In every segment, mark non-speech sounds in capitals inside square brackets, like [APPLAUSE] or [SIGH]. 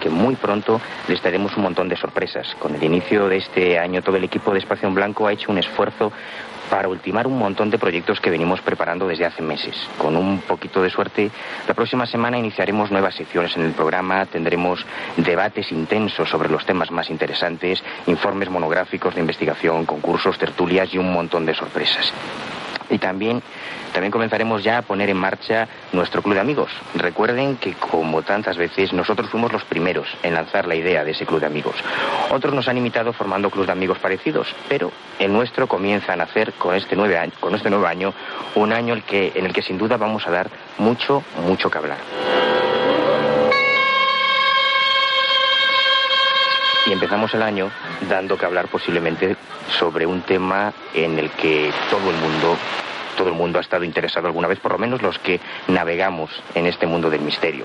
que muy pronto les traeremos un montón de sorpresas. Con el inicio de este año, todo el equipo de Espacio en Blanco ha hecho un esfuerzo para ultimar un montón de proyectos que venimos preparando desde hace meses. Con un poquito de suerte, la próxima semana iniciaremos nuevas secciones en el programa, tendremos debates intensos sobre los temas más interesantes, informes monográficos de investigación, concursos, tertulias y un montón de sorpresas. Y también, también comenzaremos ya a poner en marcha nuestro club de amigos. Recuerden que, como tantas veces, nosotros fuimos los primeros en lanzar la idea de ese club de amigos. Otros nos han imitado formando clubes de amigos parecidos, pero el nuestro comienza a nacer con este, nueve año, con este nuevo año, un año el que, en el que sin duda vamos a dar mucho, mucho que hablar. Y empezamos el año dando que hablar posiblemente sobre un tema en el que todo el mundo todo el mundo ha estado interesado alguna vez, por lo menos los que navegamos en este mundo del misterio.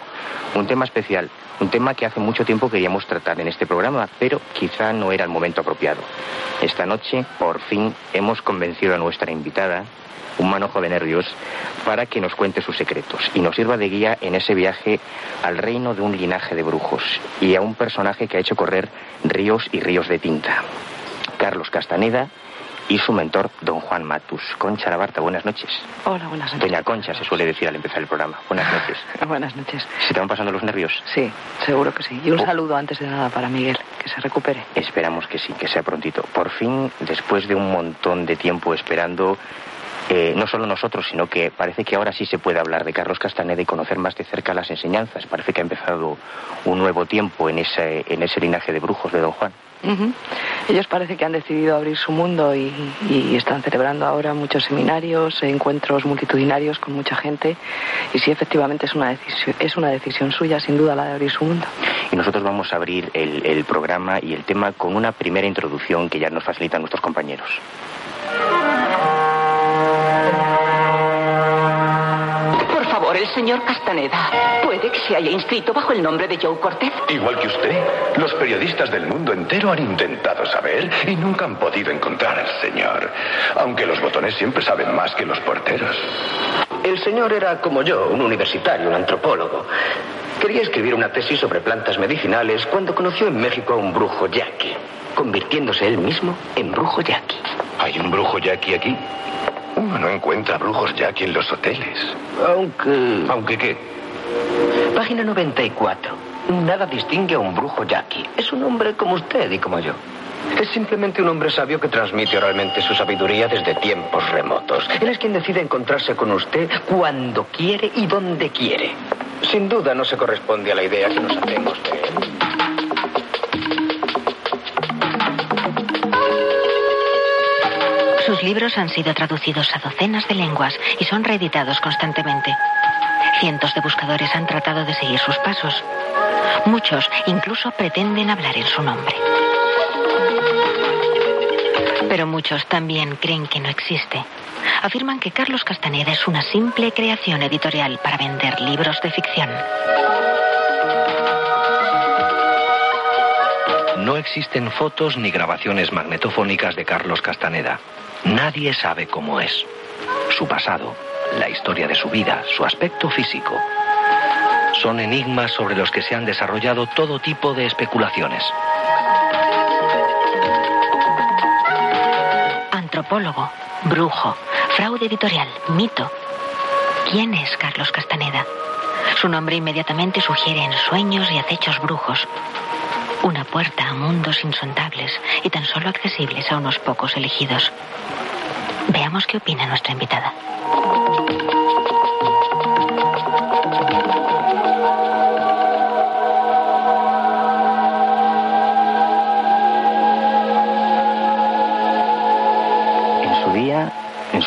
Un tema especial, un tema que hace mucho tiempo queríamos tratar en este programa, pero quizá no era el momento apropiado. Esta noche, por fin, hemos convencido a nuestra invitada, un manojo de nervios, para que nos cuente sus secretos y nos sirva de guía en ese viaje al reino de un linaje de brujos y a un personaje que ha hecho correr ríos y ríos de tinta. Carlos Castaneda y su mentor, don Juan Matus. Concha Labarta, buenas noches. Hola, buenas noches. Doña Concha se suele decir al empezar el programa. Buenas noches. [LAUGHS] buenas noches. ¿Se te van pasando los nervios? Sí, seguro que sí. Y un saludo antes de nada para Miguel, que se recupere. Esperamos que sí, que sea prontito. Por fin, después de un montón de tiempo esperando, eh, no solo nosotros, sino que parece que ahora sí se puede hablar de Carlos Castaneda y conocer más de cerca las enseñanzas. Parece que ha empezado un nuevo tiempo en ese, en ese linaje de brujos de don Juan. Ellos parece que han decidido abrir su mundo y, están celebrando ahora muchos seminarios, encuentros multitudinarios con mucha gente. Y sí, efectivamente es una decisión, es una decisión suya, sin duda, la de abrir su mundo. Y nosotros vamos a abrir el, el programa y el tema con una primera introducción que ya nos facilitan nuestros compañeros. El señor Castaneda. ¿Puede que se haya inscrito bajo el nombre de Joe Cortez? Igual que usted, los periodistas del mundo entero han intentado saber y nunca han podido encontrar al señor. Aunque los botones siempre saben más que los porteros. El señor era como yo, un universitario, un antropólogo. Quería escribir una tesis sobre plantas medicinales cuando conoció en México a un brujo yaqui, convirtiéndose él mismo en brujo yaqui. ¿Hay un brujo yaqui aquí? Uno no encuentra brujos ya aquí en los hoteles. Aunque... ¿Aunque qué? Página 94. Nada distingue a un brujo yaqui. Es un hombre como usted y como yo. Es simplemente un hombre sabio que transmite oralmente su sabiduría desde tiempos remotos. Él es quien decide encontrarse con usted cuando quiere y donde quiere. Sin duda no se corresponde a la idea que nos hacemos de él. Sus libros han sido traducidos a docenas de lenguas y son reeditados constantemente. Cientos de buscadores han tratado de seguir sus pasos. Muchos incluso pretenden hablar en su nombre. Pero muchos también creen que no existe. Afirman que Carlos Castaneda es una simple creación editorial para vender libros de ficción. No existen fotos ni grabaciones magnetofónicas de Carlos Castaneda. Nadie sabe cómo es. Su pasado, la historia de su vida, su aspecto físico. Son enigmas sobre los que se han desarrollado todo tipo de especulaciones. Antropólogo, brujo, fraude editorial, mito. ¿Quién es Carlos Castaneda? Su nombre inmediatamente sugiere ensueños y acechos brujos. Una puerta a mundos insondables y tan solo accesibles a unos pocos elegidos. Veamos qué opina nuestra invitada.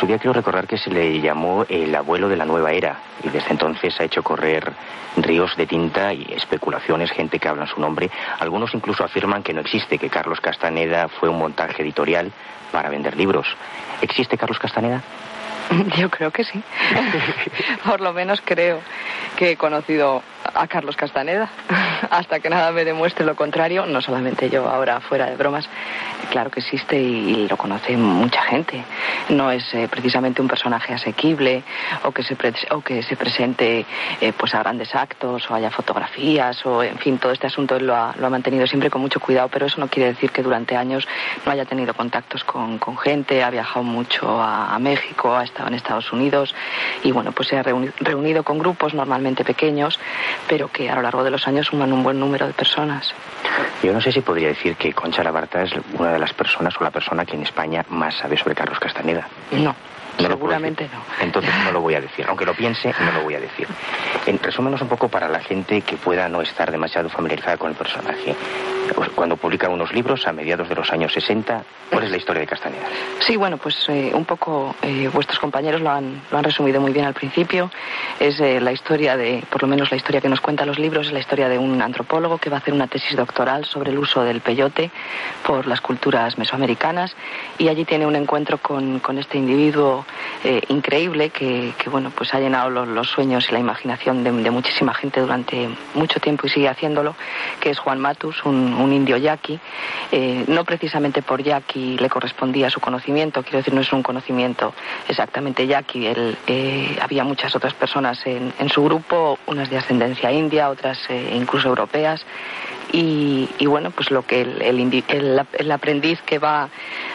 Su día quiero recordar que se le llamó el abuelo de la nueva era y desde entonces ha hecho correr ríos de tinta y especulaciones, gente que habla en su nombre. Algunos incluso afirman que no existe, que Carlos Castaneda fue un montaje editorial para vender libros. ¿Existe Carlos Castaneda? [LAUGHS] Yo creo que sí. [LAUGHS] Por lo menos creo que he conocido a Carlos Castaneda. [LAUGHS] Hasta que nada me demuestre lo contrario, no solamente yo, ahora fuera de bromas, claro que existe y, lo conoce mucha gente. No es eh, precisamente un personaje asequible o que se, o que se presente eh, pues a grandes actos o haya fotografías o en fin, todo este asunto lo ha, lo ha, mantenido siempre con mucho cuidado, pero eso no quiere decir que durante años no haya tenido contactos con, gente, ha viajado mucho a, a, México, ha estado en Estados Unidos y bueno, pues se ha reunido con grupos normalmente pequeños pero que a lo largo de los años suman un buen número de personas. Yo no sé si podría decir que Concha Labarta es una de las personas o la persona que en España más sabe sobre Carlos Castaneda. No. Seguramente no. Entonces no lo voy a [LAUGHS] decir. Aunque lo piense, no lo voy a decir. En, resúmenos un poco para la gente que pueda no estar demasiado familiarizada con el personaje. Pues, cuando publica unos libros a mediados de los años 60, ¿cuál es la historia de Castaneda? Sí, bueno, pues eh, un poco eh, vuestros compañeros lo han, lo han resumido muy bien al principio. Es eh, la historia de, por lo menos la historia que nos cuentan los libros, es la historia de un antropólogo que va a hacer una tesis doctoral sobre el uso del peyote por las culturas mesoamericanas y allí tiene un encuentro con, con este individuo eh, increíble que, bueno, pues ha llenado los, sueños y la imaginación de, muchísima gente durante mucho tiempo y sigue haciéndolo, que es Juan Matus, un, indio yaqui. Eh, no precisamente por yaqui le correspondía su conocimiento, quiero decir, no es un conocimiento exactamente yaqui. Él, eh, había muchas otras personas en, su grupo, unas de ascendencia india, otras incluso europeas. Y, bueno, pues lo que el, aprendiz que va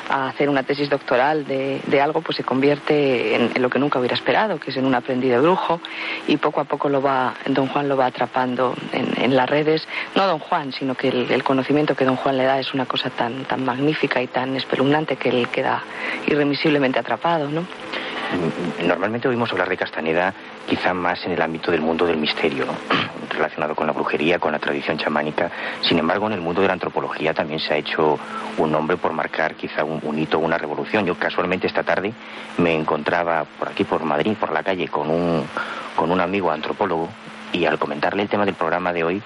a hacer una tesis doctoral de, algo, pues se convierte en, lo que nunca hubiera esperado, que es en un aprendiz de brujo, y poco a poco lo va, don Juan lo va atrapando en, las redes, no don Juan, sino que el, conocimiento que don Juan le da es una cosa tan, tan magnífica y tan espeluznante que él queda irremisiblemente atrapado, ¿no? Normalmente oímos hablar de Castaneda quizá más en el ámbito del mundo del misterio, [CLEARS THROAT] relacionado con la brujería, con la tradición chamánica. Sin embargo, en el mundo de la antropología también se ha hecho un nombre por marcar quizá un, un hito, una revolución. Yo casualmente esta tarde me encontraba por aquí, por Madrid, por la calle, con un, con un amigo antropólogo y al comentarle el tema del programa de hoy,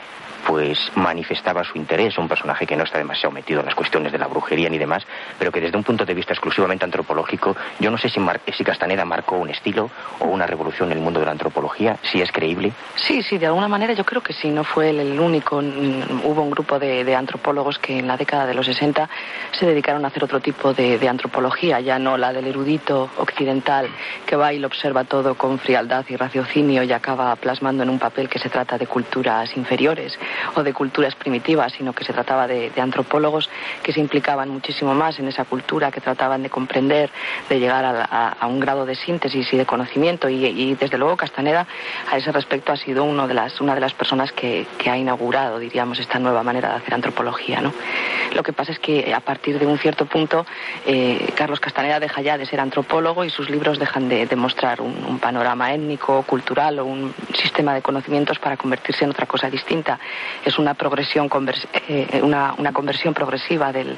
pues manifestaba su interés, un personaje que no está demasiado metido en las cuestiones de la brujería ni demás, pero que desde un punto de vista exclusivamente antropológico, yo no sé si, si Castaneda marcó un estilo o una revolución en el mundo de la antropología, si es creíble. Sí, sí, de alguna manera yo creo que sí, no fue el, único. Hubo un grupo de, antropólogos que en la década de los 60 se dedicaron a hacer otro tipo de, de antropología, ya no la del erudito occidental que va y lo observa todo con frialdad y raciocinio y acaba plasmando en un papel que se trata de culturas inferiores o de culturas primitivas, sino que se trataba de, antropólogos que se implicaban muchísimo más en esa cultura, que trataban de comprender, de llegar a, un grado de síntesis y de conocimiento. Y, desde luego Castaneda, a ese respecto, ha sido uno de las, una de las personas que, ha inaugurado, diríamos, esta nueva manera de hacer antropología. Lo que pasa es que a partir de un cierto punto, eh, Carlos Castaneda deja ya de ser antropólogo y sus libros dejan de, demostrar un, un panorama étnico, cultural o un sistema de conocimientos para convertirse en otra cosa distinta es una progresión, eh, una, conversión progresiva del,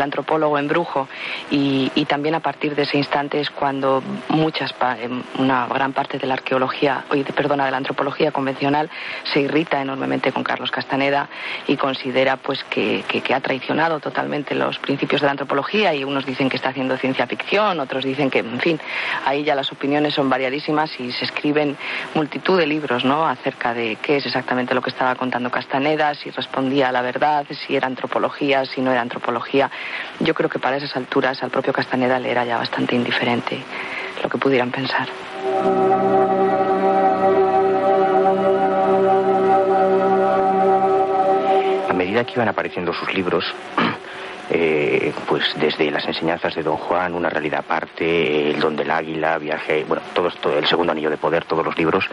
antropólogo en brujo y, también a partir de ese instante es cuando muchas, eh, una gran parte de la arqueología, perdona, de la antropología convencional se irrita enormemente con Carlos Castaneda y considera pues que, ha traicionado totalmente los principios de la antropología y unos dicen que está haciendo ciencia ficción, otros dicen que, en fin, ahí ya las opiniones son variadísimas y se escriben multitud de libros, ¿no? acerca de qué es exactamente lo que estaba contando Castaneda, si respondía a la verdad, si era antropología, si no era antropología. Yo creo que para esas alturas al propio Castaneda le era ya bastante indiferente lo que pudieran pensar. A medida que iban apareciendo sus libros, [CLEARS THROAT] eh, pues desde las enseñanzas de Don Juan, Una realidad aparte, El don del águila, Viaje, bueno, todo, El segundo anillo de poder, todos los libros,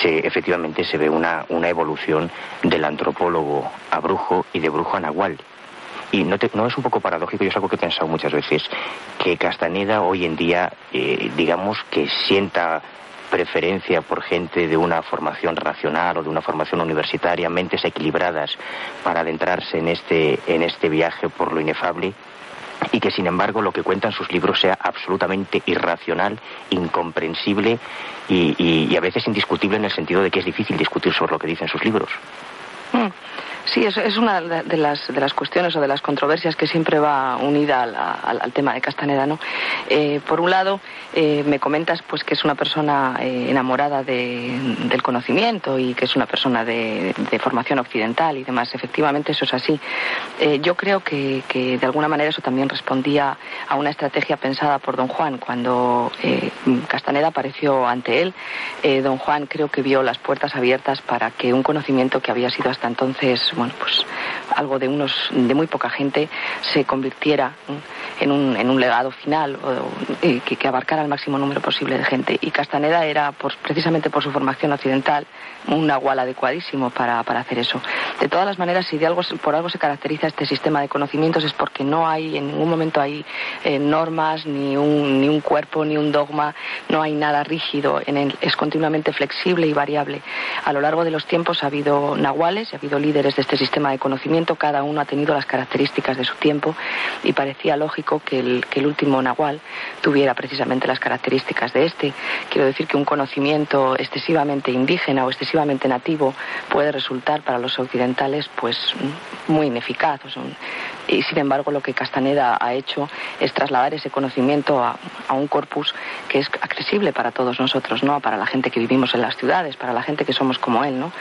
se, efectivamente se ve una, una evolución del antropólogo a brujo y de brujo a nahual. Y no, no, es un poco paradójico, yo es algo que he pensado muchas veces, que Castaneda hoy en día, eh, digamos que sienta preferencia por gente de una formación racional o de una formación universitaria, mentes equilibradas para adentrarse en este, en este viaje por lo inefable y que sin embargo lo que cuentan sus libros sea absolutamente irracional, incomprensible y, a veces indiscutible en el sentido de que es difícil discutir sobre lo que dicen sus libros. Sí, es, es una de las, de las cuestiones o de las controversias que siempre va unida al, tema de Castaneda, ¿no? Eh, por un lado, eh, me comentas pues que es una persona eh, enamorada del conocimiento y que es una persona de, formación occidental y demás. Efectivamente, eso es así. yo creo que, que, de alguna manera eso también respondía a una estrategia pensada por don Juan. Cuando Castaneda apareció ante él, don Juan creo que vio las puertas abiertas para que un conocimiento que había sido hasta entonces bueno, pues algo de unos, de muy poca gente se convirtiera en un, en un legado final que, que, abarcara el máximo número posible de gente. Y Castaneda era, precisamente por su formación occidental, un nahual adecuadísimo para, para, hacer eso. De todas las maneras, si de algo, por algo se caracteriza este sistema de conocimientos es porque no hay, en ningún momento hay eh, normas, ni un, ni un cuerpo, ni un dogma, no hay nada rígido, en es continuamente flexible y variable. A lo largo de los tiempos ha habido nahuales ha habido líderes de este sistema de cada uno ha tenido las características de su tiempo y parecía lógico que el, último nahual tuviera precisamente las características de este. Quiero decir que un conocimiento excesivamente indígena o excesivamente nativo puede resultar para los occidentales pues muy ineficaz. Y sin embargo lo que Castaneda ha hecho es trasladar ese conocimiento a, un corpus que es accesible para todos nosotros, ¿no? Para la gente que vivimos en las ciudades, para la gente que somos como él, ¿no?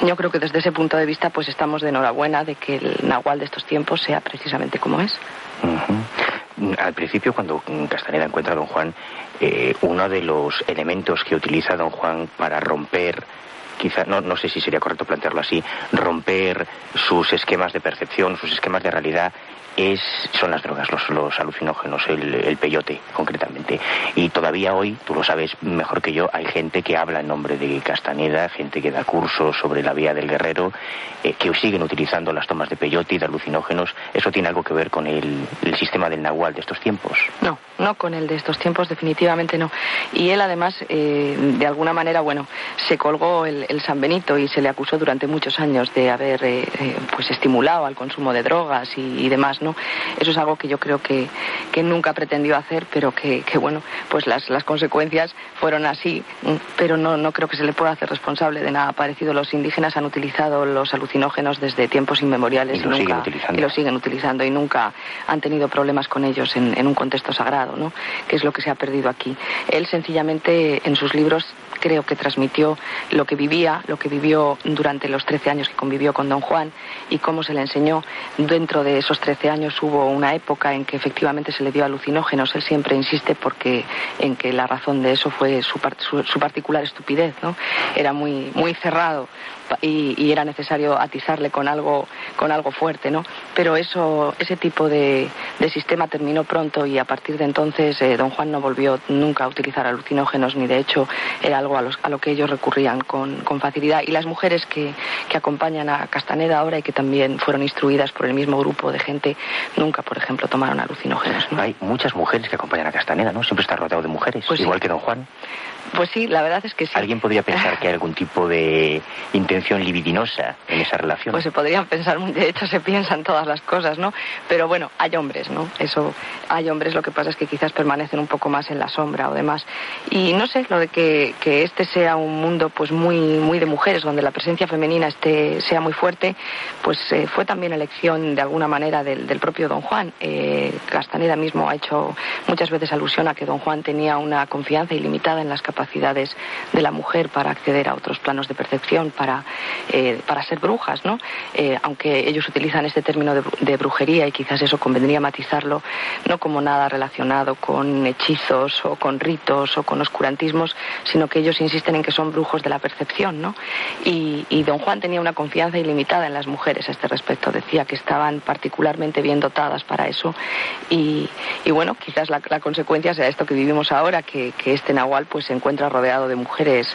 Yo creo que desde ese punto de vista pues estamos de enhorabuena de que el nahual de estos tiempos sea precisamente como es. Al principio, cuando Castaneda encuentra a don Juan, eh, uno de los elementos que utiliza don Juan para romper quizá, no, no sé si sería correcto plantearlo así, romper sus esquemas de percepción, sus esquemas de realidad es, son las drogas, los, los alucinógenos, el, peyote concretamente. Y todavía hoy, tú lo sabes mejor que yo, hay gente que habla en nombre de Castaneda, gente que da cursos sobre la vía del guerrero, eh, que siguen utilizando las tomas de peyote y de alucinógenos. ¿Eso tiene algo que ver con el, sistema del nahual de estos tiempos? No, no con el de estos tiempos, definitivamente no. Y él además, eh, de alguna manera, bueno, se colgó el, San Benito y se le acusó durante muchos años de haber eh, eh pues estimulado al consumo de drogas y demás eso es algo que yo creo que, nunca pretendió hacer, pero que, bueno, pues las, consecuencias fueron así, pero no, no creo que se le pueda hacer responsable de nada parecido. Los indígenas han utilizado los alucinógenos desde tiempos inmemoriales y, lo, siguen utilizando. y lo siguen utilizando y nunca han tenido problemas con ellos en, en un contexto sagrado, ¿no? que es lo que se ha perdido aquí. Él sencillamente en sus libros creo que transmitió lo que vivía, lo que vivió durante los 13 años que convivió con don Juan y cómo se le enseñó. Dentro de esos 13 años hubo una época en que efectivamente se le dio alucinógenos. Él siempre insiste porque en que la razón de eso fue su, su, particular estupidez, ¿no? Era muy, muy cerrado y, era necesario atizarle con algo, con algo fuerte, ¿no? Pero eso, ese tipo de, sistema terminó pronto y a partir de entonces eh, don Juan no volvió nunca a utilizar alucinógenos ni de hecho era algo a, los, a lo que ellos recurrían con, con facilidad. Y las mujeres que, que, acompañan a Castaneda ahora y que también fueron instruidas por el mismo grupo de gente, nunca, por ejemplo, tomaron alucinógenos. Hay muchas mujeres que acompañan a Castaneda, ¿no? Siempre está rodeado de mujeres, pues igual que don Juan. Pues sí, la verdad es que sí. ¿Alguien podría pensar que hay algún [LAUGHS] tipo de intención libidinosa en esa relación? Pues se podrían pensar, de hecho se piensan todas las cosas, ¿no? Pero bueno, hay hombres, ¿no? Eso, hay hombres, lo que pasa es que quizás permanecen un poco más en la sombra o demás. Y no sé, lo de que, que este sea un mundo pues muy, muy de mujeres, donde la presencia femenina esté, sea muy fuerte, pues eh, fue también elección de alguna manera del, del propio don Juan. Eh, Castaneda mismo ha hecho muchas veces alusión a que don Juan tenía una confianza ilimitada en las capacidades capacidades de la mujer para acceder a otros planos de percepción, para, eh, para ser brujas, ¿no? Eh, aunque ellos utilizan este término de, brujería y quizás eso convendría matizarlo, no como nada relacionado con hechizos o con ritos o con oscurantismos, sino que ellos insisten en que son brujos de la percepción, ¿no? Y, don Juan tenía una confianza ilimitada en las mujeres a este respecto, decía que estaban particularmente bien dotadas para eso y, bueno, quizás la, consecuencia sea esto que vivimos ahora, que, que este Nahual pues se encuentra rodeado de mujeres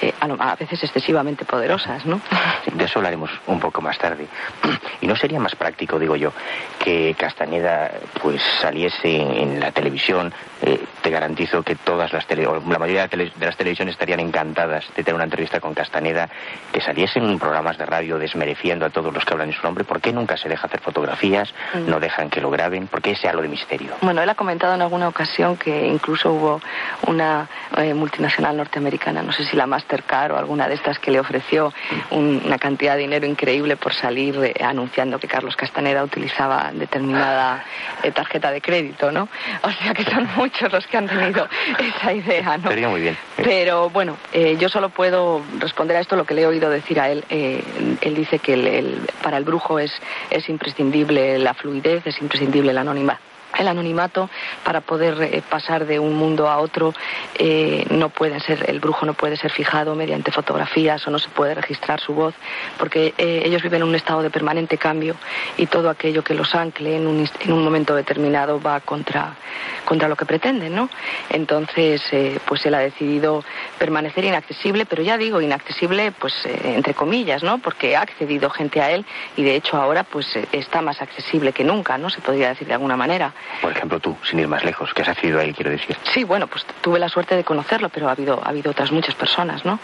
eh, a veces excesivamente poderosas, ¿no? [LAUGHS] De eso hablaremos un poco más tarde. [CLEARS THROAT] Y no sería más práctico, digo yo, que Castañeda pues saliese en la televisión, eh, te garantizo que todas las tele, o la mayoría de las televisiones estarían encantadas de tener una entrevista con Castaneda, que saliesen programas de radio desmereciendo a todos los que hablan en su nombre. ¿Por qué nunca se deja hacer fotografías? Mm. ¿No dejan que lo graben? ¿Por qué ese halo de misterio? Bueno, él ha comentado en alguna ocasión que incluso hubo una eh, multinacional norteamericana, no sé si la Mastercard o alguna de estas, que le ofreció una cantidad de dinero increíble por salir eh, anunciando que Carlos Castaneda utilizaba determinada eh, tarjeta de crédito, ¿no? O sea que son [LAUGHS] muchos los que han tenido esa idea, ¿no? Sería muy bien. Pero bueno, yo solo puedo responder a esto lo que le he oído decir a él. él dice que para el brujo es, es imprescindible la fluidez, es imprescindible el anonimato el anonimato para poder eh, pasar de un mundo a otro eh, no puede ser el brujo no puede ser fijado mediante fotografías o no se puede registrar su voz porque eh, ellos viven en un estado de permanente cambio y todo aquello que los ancle en un, en un momento determinado va contra contra lo que pretenden no entonces pues él ha decidido permanecer inaccesible pero ya digo inaccesible pues entre comillas no porque ha accedido gente a él y de hecho ahora pues está más accesible que nunca no se podría decir de alguna manera por ejemplo, tú, sin ir más lejos, que has accedido a él, quiero decir. Sí, bueno, pues tuve la suerte de conocerlo, pero ha habido, ha habido otras muchas personas, ¿no?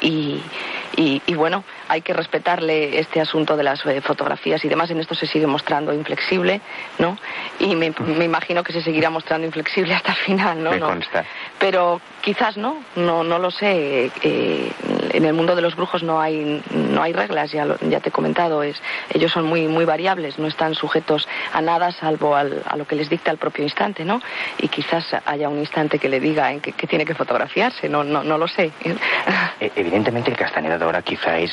Y, y, bueno, hay que respetarle este asunto de las eh, fotografías y demás. En esto se sigue mostrando inflexible, ¿no? Y me, imagino que se seguirá mostrando inflexible [LAUGHS] hasta el final, ¿no? Me consta. Pero quizás no, no, no lo sé. Eh, en el mundo de los brujos no hay, no hay reglas, ya, ya te he comentado. Es, ellos son muy, muy variables, no están sujetos a nada salvo a lo que les dicta el propio instante, ¿no? Y quizás haya un instante que le diga en que, tiene que fotografiarse, no, no, no lo sé. E, evidentemente el Castaneda de ahora quizá es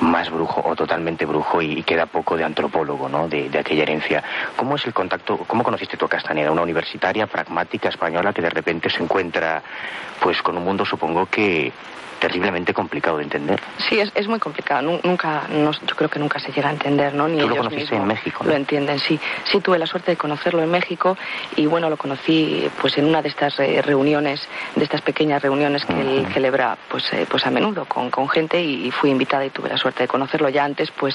más brujo o totalmente brujo y, queda poco de antropólogo, ¿no? De, de, aquella herencia. ¿Cómo es el contacto, cómo conociste tú a Castaneda? Una universitaria pragmática española que de repente se encuentra pues con un mundo supongo que terriblemente complicado de entender. Sí, es, es muy complicado. Nunca, yo creo que nunca se llega a entender, ¿no? Ni Tú lo conociste en México. Lo entienden, sí. Sí, tuve la suerte de conocerlo en México y bueno, lo conocí pues en una de estas eh, reuniones, de estas pequeñas reuniones que él celebra pues, eh, pues a menudo con, con gente y, fui invitada y tuve la suerte de conocerlo. Ya antes pues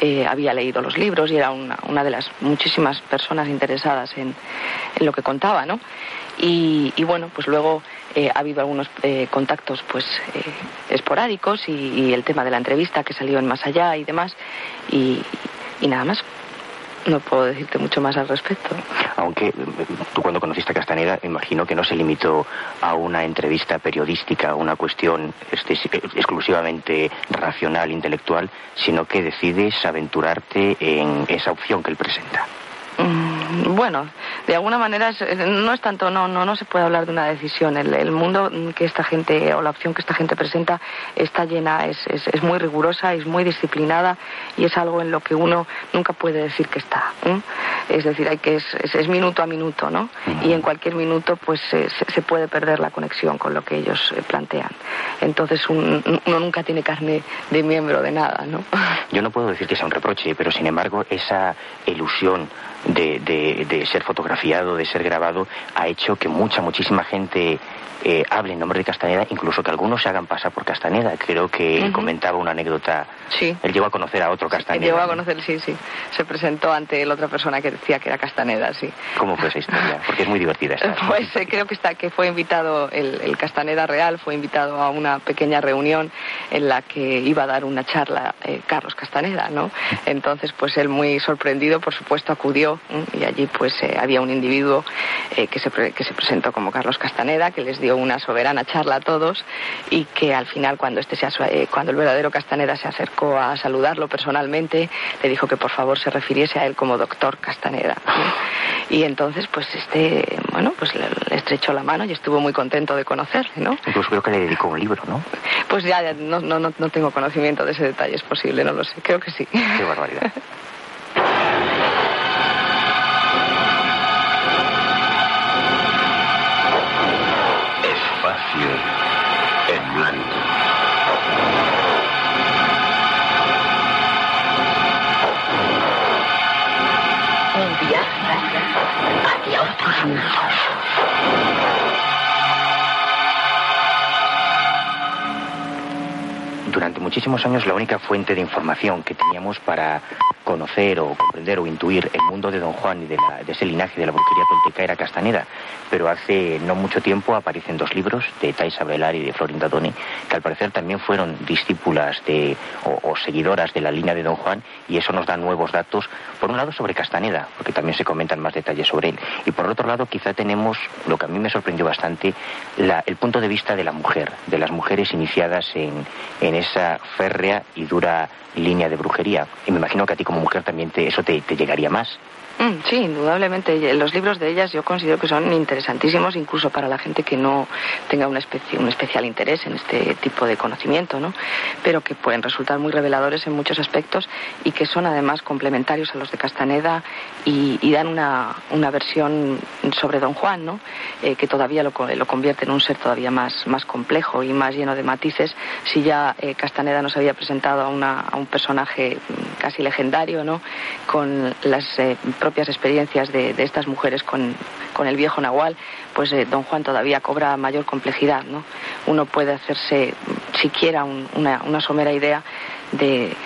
eh, había leído los libros y era una, una de las muchísimas personas interesadas en, en lo que contaba, ¿no? Y, y bueno, pues luego eh, ha habido algunos eh, contactos pues eh, esporádicos y, el tema de la entrevista que salió en Más Allá y demás y, nada más. No puedo decirte mucho más al respecto. Aunque tú cuando conociste a Castaneda, imagino que no se limitó a una entrevista periodística, a una cuestión este, exclusivamente racional, intelectual, sino que decides aventurarte en esa opción que él presenta. Mm, bueno, de alguna manera no es tanto, no, no, no se puede hablar de una decisión. El, mundo que esta gente o la opción que esta gente presenta está llena, es, es, muy rigurosa, es muy disciplinada y es algo en lo que uno nunca puede decir que está. Es decir, hay que es, es, minuto a minuto, ¿no? Y en cualquier minuto, pues se, se, puede perder la conexión con lo que ellos eh, plantean. Entonces uno nunca tiene carne de miembro de nada, ¿no? Yo no puedo decir que sea un reproche, pero sin embargo esa ilusión de, de, de, ser fotografiado, de ser grabado, ha hecho que mucha, muchísima gente eh, hable en nombre de Castaneda, incluso que algunos se hagan pasar por Castaneda. Creo que comentaba una anécdota. Sí. Él llegó a conocer a otro Castaneda. Llegó a conocer, sí, sí. Se presentó ante la otra persona que decía que era Castaneda, sí. ¿Cómo fue esa historia? Porque es muy divertida esta. [LAUGHS] Pues eh, creo que está que fue invitado el, Castaneda real, fue invitado a una pequeña reunión en la que iba a dar una charla eh, Carlos Castaneda, ¿no? [LAUGHS] Entonces, pues él muy sorprendido, por supuesto, acudió y allí pues había un individuo que se, que se presentó como Carlos Castaneda, que les dio una soberana charla a todos y que al final cuando este eh, cuando el verdadero Castaneda se acercó a saludarlo personalmente. Le dijo que por favor se refiriese a él como doctor Castaneda. [LAUGHS] Y entonces pues este bueno pues le, estrechó la mano y estuvo muy contento de conocerle no incluso creo que le dedicó un libro no pues ya, no, no, no tengo conocimiento de ese detalle es posible no lo sé creo que sí. Qué barbaridad [LAUGHS] una muchísimos años la única fuente de información que teníamos para conocer o comprender o intuir el mundo de Don Juan y de, ese linaje de la brujería tolteca era Castaneda, pero hace no mucho tiempo aparecen dos libros de Taisa Belar y de Florinda Doni, que al parecer también fueron discípulas de, o, seguidoras de la línea de Don Juan, y eso nos da nuevos datos, por un lado sobre Castaneda, porque también se comentan más detalles sobre él, y por otro lado quizá tenemos, lo que a mí me sorprendió bastante, el punto de vista de la mujer, de las mujeres iniciadas en, en esa férrea y dura línea de brujería. Y me imagino que a ti como mujer también te, eso te, te llegaría más. Mm, sí, indudablemente. Los libros de ellas yo considero que son interesantísimos, incluso para la gente que no tenga un especial interés en este tipo de conocimiento, ¿no? Pero que pueden resultar muy reveladores en muchos aspectos y que son además complementarios a los de Castaneda y, dan una, versión sobre Don Juan, ¿no? Eh, que todavía lo, lo, convierte en un ser todavía más, complejo y más lleno de matices. Si ya eh, Castaneda nos había presentado a, una, un personaje mm, casi legendario, ¿no? Con las eh, propias experiencias de, estas mujeres con, el viejo Nahual, pues eh, don Juan todavía cobra mayor complejidad. ¿no? Uno puede hacerse siquiera una, somera idea de,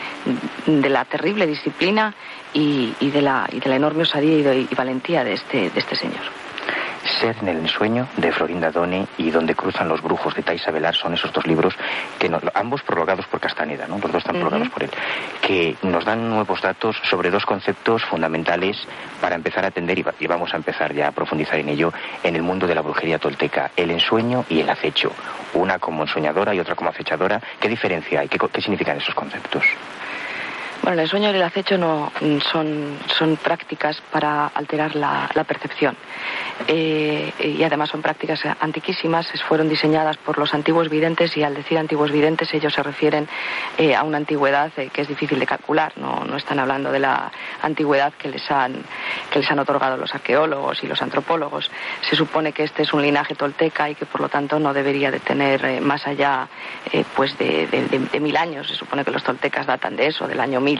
la terrible disciplina y, de la, y de la enorme osadía y, valentía de este, de este señor. Ser en el ensueño de Florinda Doni y Donde cruzan los brujos de Taisa Velar son esos dos libros que ambos prologados por Castaneda, ¿no? Los dos están prologados por él, que nos dan nuevos datos sobre dos conceptos fundamentales para empezar a atender y, vamos a empezar ya a profundizar en ello en el mundo de la brujería tolteca, el ensueño y el acecho, una como ensoñadora y otra como acechadora. ¿Qué diferencia hay? qué significan esos conceptos? Bueno, el sueño y el acecho no mm, son, son prácticas para alterar la, percepción. Eh, y además son prácticas antiquísimas, fueron diseñadas por los antiguos videntes y al decir antiguos videntes ellos se refieren eh, a una antigüedad eh, que es difícil de calcular. No, no están hablando de la antigüedad que les, han, que les han otorgado los arqueólogos y los antropólogos. Se supone que este es un linaje tolteca y que por lo tanto no debería de tener más allá pues de, de, mil años. Se supone que los toltecas datan de eso, del año mil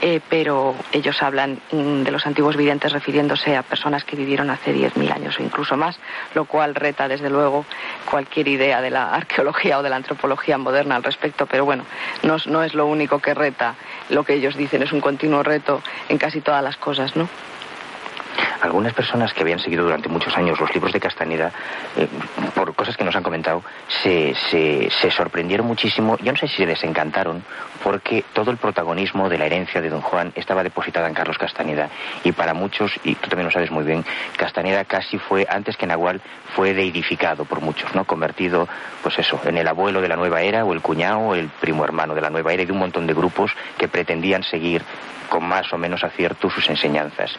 eh, pero ellos hablan mm, de los antiguos videntes refiriéndose a personas que vivieron hace 10.000 años o incluso más, lo cual reta desde luego cualquier idea de la [LAUGHS] arqueología o de la antropología moderna al respecto, pero bueno, no, es lo único que reta, lo que ellos dicen es un continuo reto en casi todas las cosas, ¿no? algunas personas que habían seguido durante muchos años los libros de Castaneda, eh, por cosas que nos han comentado, se, se, sorprendieron muchísimo. Yo no sé si se desencantaron, porque todo el protagonismo de la herencia de don Juan estaba depositada en Carlos Castaneda. Y para muchos, y tú también lo sabes muy bien, Castaneda casi fue, antes que Nahual, fue deidificado por muchos, ¿no? Convertido, pues eso, en el abuelo de la nueva era, o el cuñado, o el primo hermano de la nueva era, y de un montón de grupos que pretendían seguir con más o menos acierto sus enseñanzas.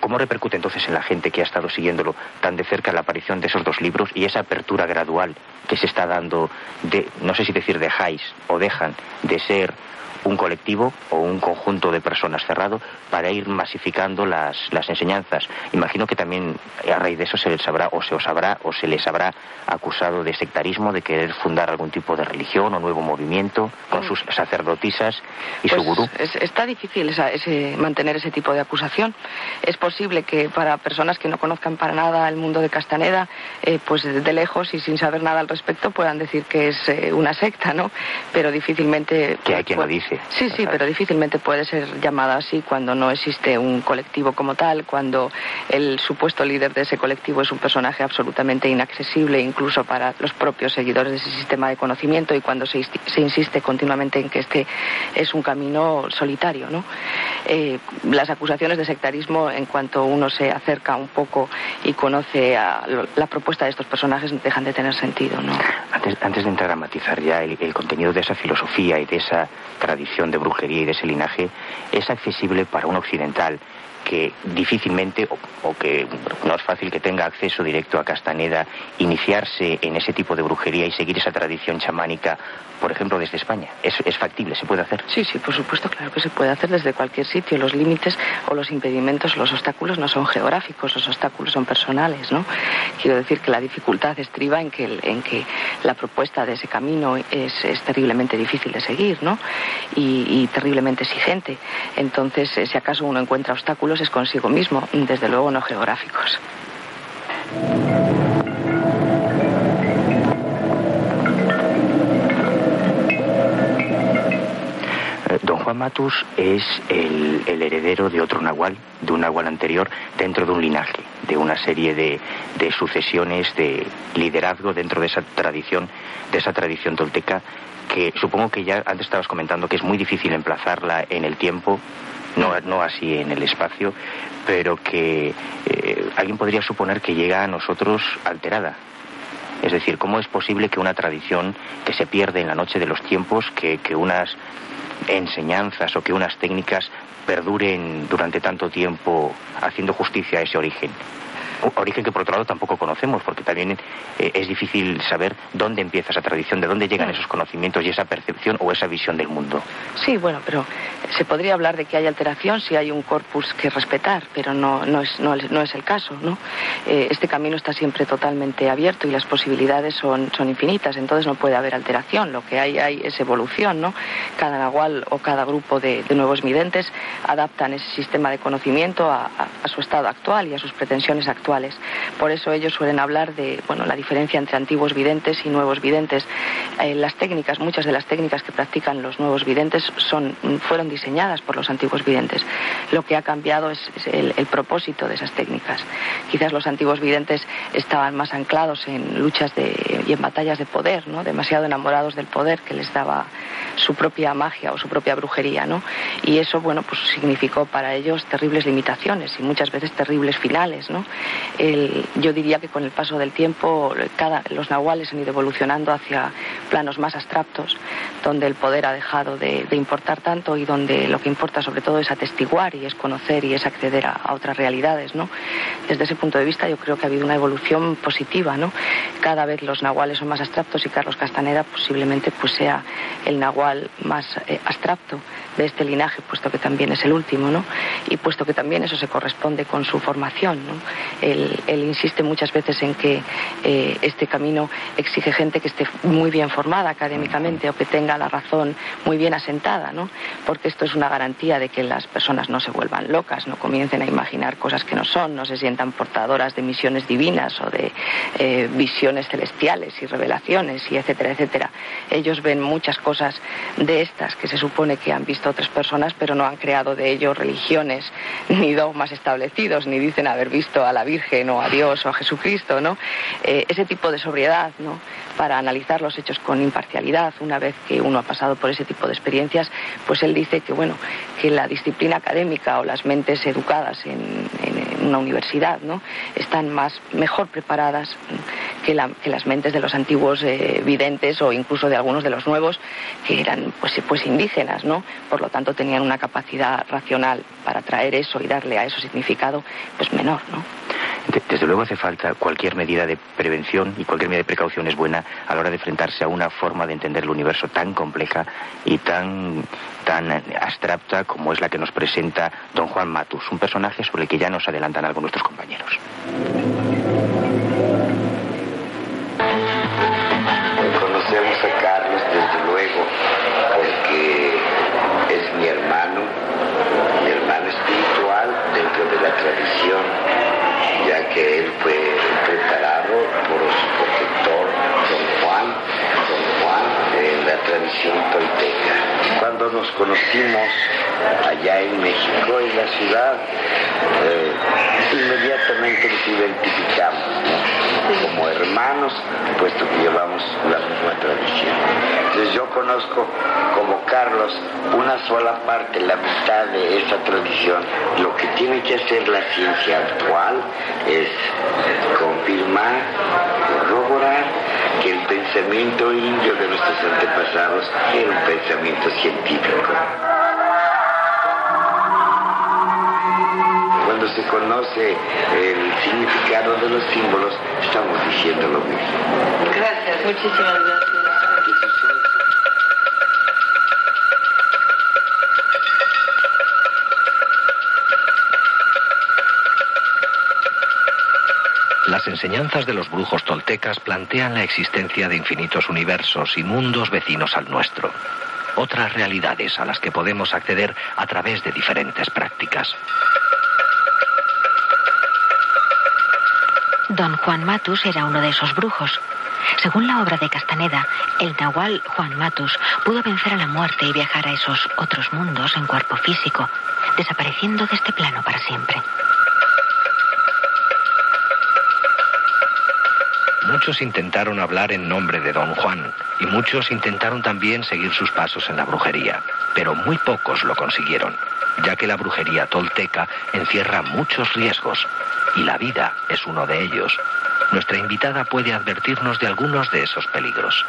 ¿Cómo repercute entonces en la gente que ha estado siguiéndolo tan de cerca la aparición de esos dos libros y esa apertura gradual que se está dando de, no sé si decir dejáis o dejan de ser un colectivo o un conjunto de personas cerrado para ir masificando las, las enseñanzas. Imagino que también a raíz de eso se les habrá o se os habrá o se les habrá acusado de sectarismo, de querer fundar algún tipo de religión o nuevo movimiento con sus sacerdotisas y su pues gurú. está difícil ese, mantener ese tipo de acusación. Es posible que para personas que no conozcan para nada el mundo de Castaneda, eh, pues de lejos y sin saber nada al respecto puedan decir que es eh, una secta, ¿no? Pero difícilmente... Que hay quien lo dice. Sí, sí, pero difícilmente puede ser llamada así cuando no existe un colectivo como tal, cuando el supuesto líder de ese colectivo es un personaje absolutamente inaccesible incluso para los propios seguidores de ese sistema de conocimiento y cuando se, insiste continuamente en que este es un camino solitario. ¿no? Eh, las acusaciones de sectarismo, en cuanto uno se acerca un poco y conoce a la propuesta de estos personajes, dejan de tener sentido. ¿no? Antes, de entrar a matizar ya el contenido de esa filosofía y de esa tradición, de brujería y de ese linaje es accesible para un occidental que difícilmente o, que no es fácil que tenga acceso directo a Castaneda, iniciarse en ese tipo de brujería y seguir esa tradición chamánica por ejemplo, desde España. ¿Es, ¿Es, factible? ¿Se puede hacer? Sí, sí, por supuesto, claro que se puede hacer desde cualquier sitio. Los límites o los impedimentos, los obstáculos no son geográficos, los obstáculos son personales, ¿no? Quiero decir que la dificultad estriba en que, en que la propuesta de ese camino es, terriblemente difícil de seguir, ¿no? Y, y terriblemente exigente. Entonces, eh, si acaso uno encuentra obstáculos, es consigo mismo, desde luego no geográficos. Juan Matus es el, heredero de otro nahual, de un nahual anterior, dentro de un linaje, de una serie de, de, sucesiones de liderazgo dentro de esa tradición, de esa tradición tolteca, que supongo que ya antes estabas comentando que es muy difícil emplazarla en el tiempo, no, no así en el espacio, pero que eh, alguien podría suponer que llega a nosotros alterada. Es decir, ¿cómo es posible que una tradición que se pierde en la noche de los tiempos, que, que unas enseñanzas o que unas técnicas perduren durante tanto tiempo haciendo justicia a ese origen? Origen que por otro lado tampoco conocemos, porque también eh, es difícil saber dónde empieza esa tradición, de dónde llegan esos conocimientos y esa percepción o esa visión del mundo. Sí, bueno, pero se podría hablar de que hay alteración si hay un corpus que respetar, pero no, no, es, no, es el caso, ¿no? Eh, este camino está siempre totalmente abierto y las posibilidades son, son infinitas, entonces no puede haber alteración, lo que hay, hay es evolución, ¿no? Cada nahual o cada grupo de, nuevos videntes adaptan ese sistema de conocimiento a su estado actual y a sus pretensiones actuales por eso ellos suelen hablar de bueno, la diferencia entre antiguos videntes y nuevos videntes. Eh, las técnicas, muchas de las técnicas que practican los nuevos videntes son, fueron diseñadas por los antiguos videntes. Lo que ha cambiado es, el, propósito de esas técnicas. Quizás los antiguos videntes estaban más anclados en luchas y en batallas de poder, ¿no? demasiado enamorados del poder que les daba su propia magia o su propia brujería. ¿no? Y eso bueno, pues significó para ellos terribles limitaciones y muchas veces terribles finales. ¿no? Yo diría que con el paso del tiempo cada, los nahuales han ido evolucionando hacia planos más abstractos, donde el poder ha dejado de, importar tanto y donde lo que importa sobre todo es atestiguar y es conocer y es acceder a, otras realidades. ¿no? Desde ese punto de vista yo creo que ha habido una evolución positiva. ¿no? Cada vez los nahuales son más abstractos y Carlos Castaneda posiblemente pues, sea el nahual más eh, abstracto de este linaje, puesto que también es el último, ¿no? Y puesto que también eso se corresponde con su formación, ¿no? Él, insiste muchas veces en que eh, este camino exige gente que esté muy bien formada académicamente o que tenga la razón muy bien asentada, ¿no? Porque esto es una garantía de que las personas no se vuelvan locas, no comiencen a imaginar cosas que no son, no se sientan portadoras de misiones divinas o de eh, visiones celestiales y revelaciones y etcétera, etcétera. Ellos ven muchas cosas de estas que se supone que han visto otras personas, pero no han creado de ello religiones [LAUGHS] ni dogmas establecidos, ni dicen haber visto a la Virgen o a Dios o a Jesucristo, ¿no? Eh, ese tipo de sobriedad, ¿no? Para analizar los hechos con imparcialidad, una vez que uno ha pasado por ese tipo de experiencias, pues él dice que, bueno, que la disciplina académica o las mentes educadas en, una universidad, ¿no? Están más, mejor preparadas que, las mentes de los antiguos eh, videntes o incluso de algunos de los nuevos que eran pues, pues indígenas, ¿no? por lo tanto tenían una capacidad racional para traer eso y darle a eso significado pues menor, ¿no? Desde luego hace falta cualquier medida de prevención y cualquier medida de precaución es buena a la hora de enfrentarse a una forma de entender el universo tan compleja y tan, tan abstracta como es la que nos presenta don Juan Matus, un personaje sobre el que ya nos adelantan algo nuestros compañeros. Nos conocimos allá en México, en la ciudad, eh, inmediatamente nos identificamos como hermanos, puesto que llevamos la misma tradición. Entonces yo conozco como Carlos una sola parte, la mitad de esa tradición. Lo que tiene que hacer la ciencia actual es confirmar, corroborar que el pensamiento indio de nuestros antepasados era un pensamiento científico. Cuando se conoce el significado de los símbolos, estamos diciendo lo mismo. Gracias, muchísimas gracias. Las enseñanzas de los brujos toltecas plantean la existencia de infinitos universos y mundos vecinos al nuestro. Otras realidades a las que podemos acceder a través de diferentes prácticas. Don Juan Matus era uno de esos brujos. Según la obra de Castaneda, el nahual Juan Matus pudo vencer a la muerte y viajar a esos otros mundos en cuerpo físico, desapareciendo de este plano para siempre. Muchos intentaron hablar en nombre de don Juan y muchos intentaron también seguir sus pasos en la brujería, pero muy pocos lo consiguieron, ya que la brujería tolteca encierra muchos riesgos y la vida es uno de ellos. Nuestra invitada puede advertirnos de algunos de esos peligros.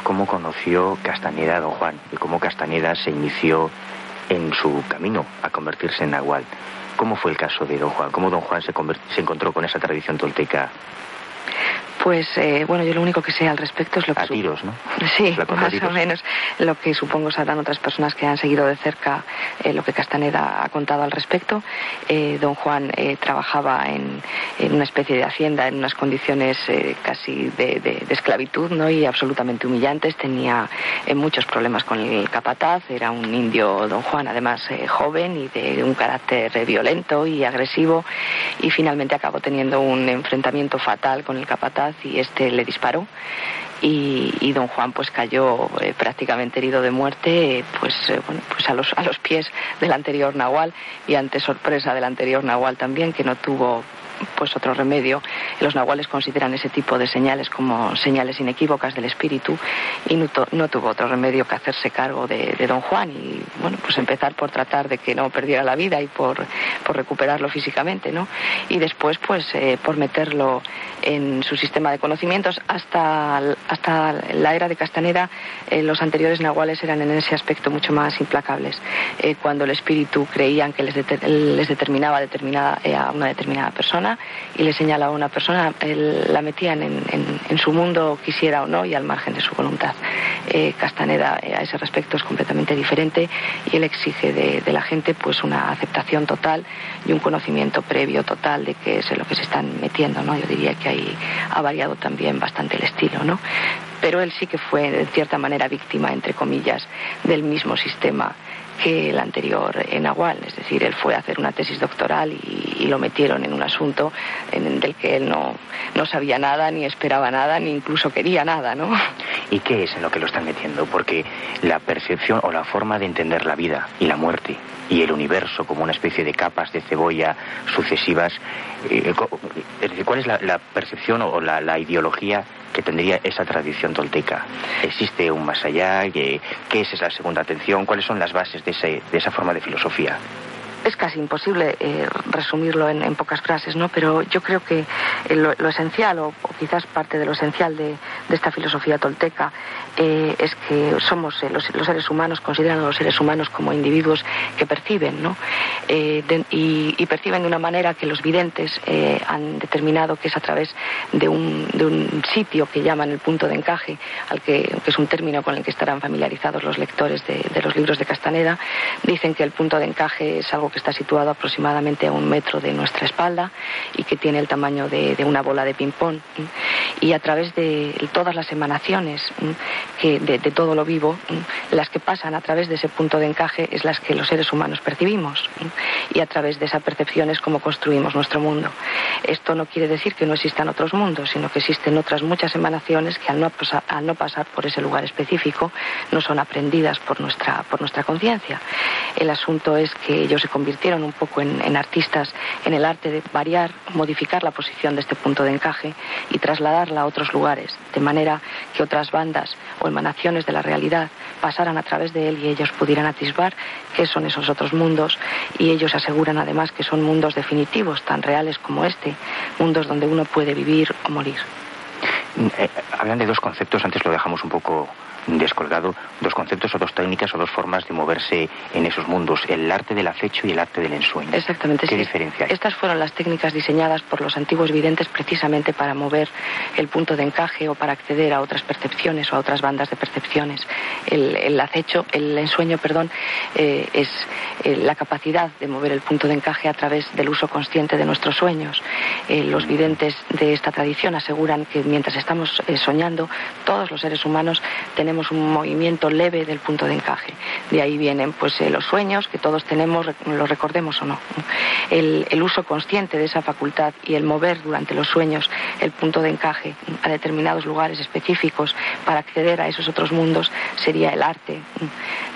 Cómo conoció Castaneda a don Juan y cómo Castaneda se inició en su camino a convertirse en Nahual. ¿Cómo fue el caso de don Juan? ¿Cómo don Juan se, se encontró con esa tradición tolteca pues eh, bueno, yo lo único que sé al respecto es lo que... A tiros, ¿no? Sí, más o menos. Lo que supongo sabrán otras personas que han seguido de cerca eh, lo que Castaneda ha contado al respecto. Eh, don Juan trabajaba en, una especie de hacienda en unas condiciones casi de, esclavitud, ¿no? Y absolutamente humillantes. Tenía muchos problemas con el capataz. Era un indio, don Juan, además joven y de un carácter violento y agresivo. Y finalmente acabó teniendo un enfrentamiento fatal con el capataz y este le disparó y, don Juan pues cayó eh, prácticamente herido de muerte pues eh, bueno pues a los a los pies del anterior Nahual y ante sorpresa del anterior Nahual también que no tuvo pues otro remedio. Los nahuales consideran ese tipo de señales como señales inequívocas del espíritu y no, tuvo otro remedio que hacerse cargo de, don Juan y bueno, pues empezar por tratar de que no perdiera la vida y por, recuperarlo físicamente, ¿no? Y después pues eh, por meterlo en su sistema de conocimientos hasta, hasta la era de Castaneda eh, los anteriores nahuales eran en ese aspecto mucho más implacables. Eh, cuando el espíritu creían que les, les determinaba determinada, a una determinada persona y le señalaba a una persona, la metían en, su mundo, quisiera o no, y al margen de su voluntad. Eh, Castaneda eh, a ese respecto es completamente diferente y él exige de, la gente pues una aceptación total y un conocimiento previo total de qué es en lo que se están metiendo, ¿no? Yo diría que ahí ha variado también bastante el estilo, ¿no? Pero él sí que fue, de cierta manera, víctima, entre comillas, del mismo sistema que el anterior en Agual. Es decir, él fue a hacer una tesis doctoral y, lo metieron en un asunto en, del que él no, no sabía nada, ni esperaba nada, ni incluso quería nada, ¿no? ¿Y qué es en lo que lo están metiendo? Porque la percepción o la forma de entender la vida y la muerte y el universo como una especie de capas de cebolla sucesivas, eh, ¿cuál es la, percepción o la ideología que tendría esa tradición tolteca. ¿Existe un más allá? ¿Qué es esa segunda atención? ¿Cuáles son las bases de, de esa forma de filosofía? Es casi imposible eh, resumirlo en, pocas frases, ¿no? Pero yo creo que eh, lo, esencial, o, quizás parte de lo esencial de, esta filosofía tolteca, eh, es que somos los, seres humanos, consideran a los seres humanos como individuos que perciben, ¿no? y, perciben de una manera que los videntes han determinado que es a través de un, sitio que llaman el punto de encaje, al que, es un término con el que estarán familiarizados los lectores de, de los libros de Castaneda, dicen que el punto de encaje es algo que está situado aproximadamente a un metro de nuestra espalda y que tiene el tamaño de, una bola de ping-pong. Y a través de todas las emanaciones que de, todo lo vivo, las que pasan a través de ese punto de encaje es las que los seres humanos percibimos. Y a través de esa percepción es como construimos nuestro mundo. Esto no quiere decir que no existan otros mundos, sino que existen otras muchas emanaciones que al no, pasar, al no pasar por ese lugar específico no son aprendidas por nuestra, por nuestra conciencia. El asunto es que ellos se convirtieron un poco en, artistas en el arte de variar, modificar la posición de este punto de encaje y trasladarla a otros lugares, de manera que otras bandas o emanaciones de la realidad pasaran a través de él y ellos pudieran atisbar qué son esos otros mundos y ellos aseguran además que son mundos definitivos, tan reales como este, mundos donde uno puede vivir o morir. Eh, hablan de dos conceptos, antes lo dejamos un poco descolgado dos conceptos o dos técnicas o dos formas de moverse en esos mundos, el arte del acecho y el arte del ensueño. Exactamente. ¿Qué diferencia hay? Estas fueron las técnicas diseñadas por los antiguos videntes precisamente para mover el punto de encaje o para acceder a otras percepciones o a otras bandas de percepciones. El, acecho, el ensueño, perdón, eh, es eh, la capacidad de mover el punto de encaje a través del uso consciente de nuestros sueños. Eh, los videntes de esta tradición aseguran que mientras estamos soñando, todos los seres humanos tenemos tenemos un movimiento leve del punto de encaje. De ahí vienen pues eh, los sueños que todos tenemos, los recordemos o no. El, uso consciente de esa facultad y el mover durante los sueños el punto de encaje a determinados lugares específicos para acceder a esos otros mundos sería el arte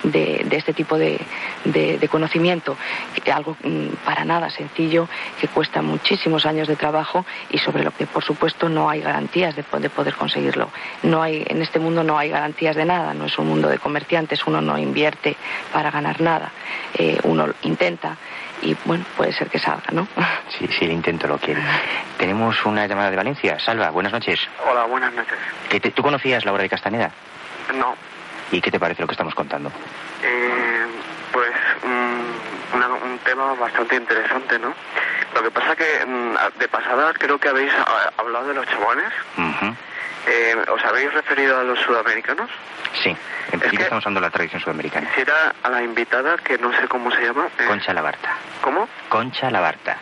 de, de este tipo de, de, conocimiento. Algo mm, para nada sencillo que cuesta muchísimos años de trabajo y sobre lo que por supuesto no hay garantías de, de poder conseguirlo. No hay, en este mundo no hay garantías de nada, no es un mundo de comerciantes, uno no invierte para ganar nada, eh, uno intenta y bueno, puede ser que salga, ¿no? [LAUGHS] Sí, sí, el intento lo quiere. Tenemos una llamada de Valencia. Salva, buenas noches. Hola, buenas noches. ¿Tú conocías la obra de Castaneda? No. ¿Y qué te parece lo que estamos contando? Eh, pues mm, un tema bastante interesante, ¿no? Lo que pasa que mm, de pasada creo que habéis ah, hablado de los chabones. Eh, ¿Os habéis referido a los sudamericanos? Sí, en principio estamos hablando de la tradición sudamericana. Quisiera a la invitada, que no sé cómo se llama. Eh, Concha Labarta. ¿Cómo? Concha Labarta.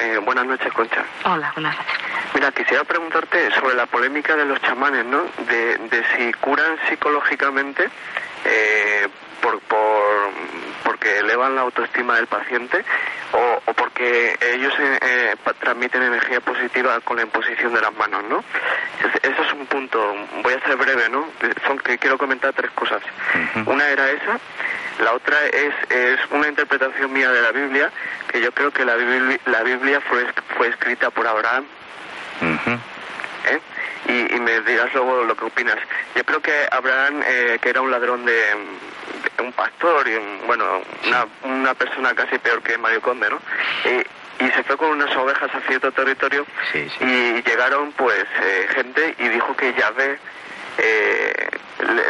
Eh, buenas noches, Concha. Hola, buenas noches. Mira, quisiera preguntarte sobre la polémica de los chamanes, ¿no? De, de si curan psicológicamente eh, por, por, porque elevan la autoestima del paciente o, o porque ellos eh, eh transmiten energía positiva con la imposición de las manos, ¿no? Ese es un punto, voy a ser breve, ¿no? Son que quiero comentar tres cosas. Una era esa, la otra es, es una interpretación mía de la Biblia, que yo creo que la Biblia, la Biblia fue, fue escrita por Abraham. ¿Eh? Y, me dirás luego lo que opinas. Yo creo que Abraham, eh, que era un ladrón de, un pastor y bueno, una, una persona casi peor que Mario Conde, ¿no? Y, y se fue con unas ovejas a cierto territorio y llegaron pues eh, gente y dijo que Yahvé eh,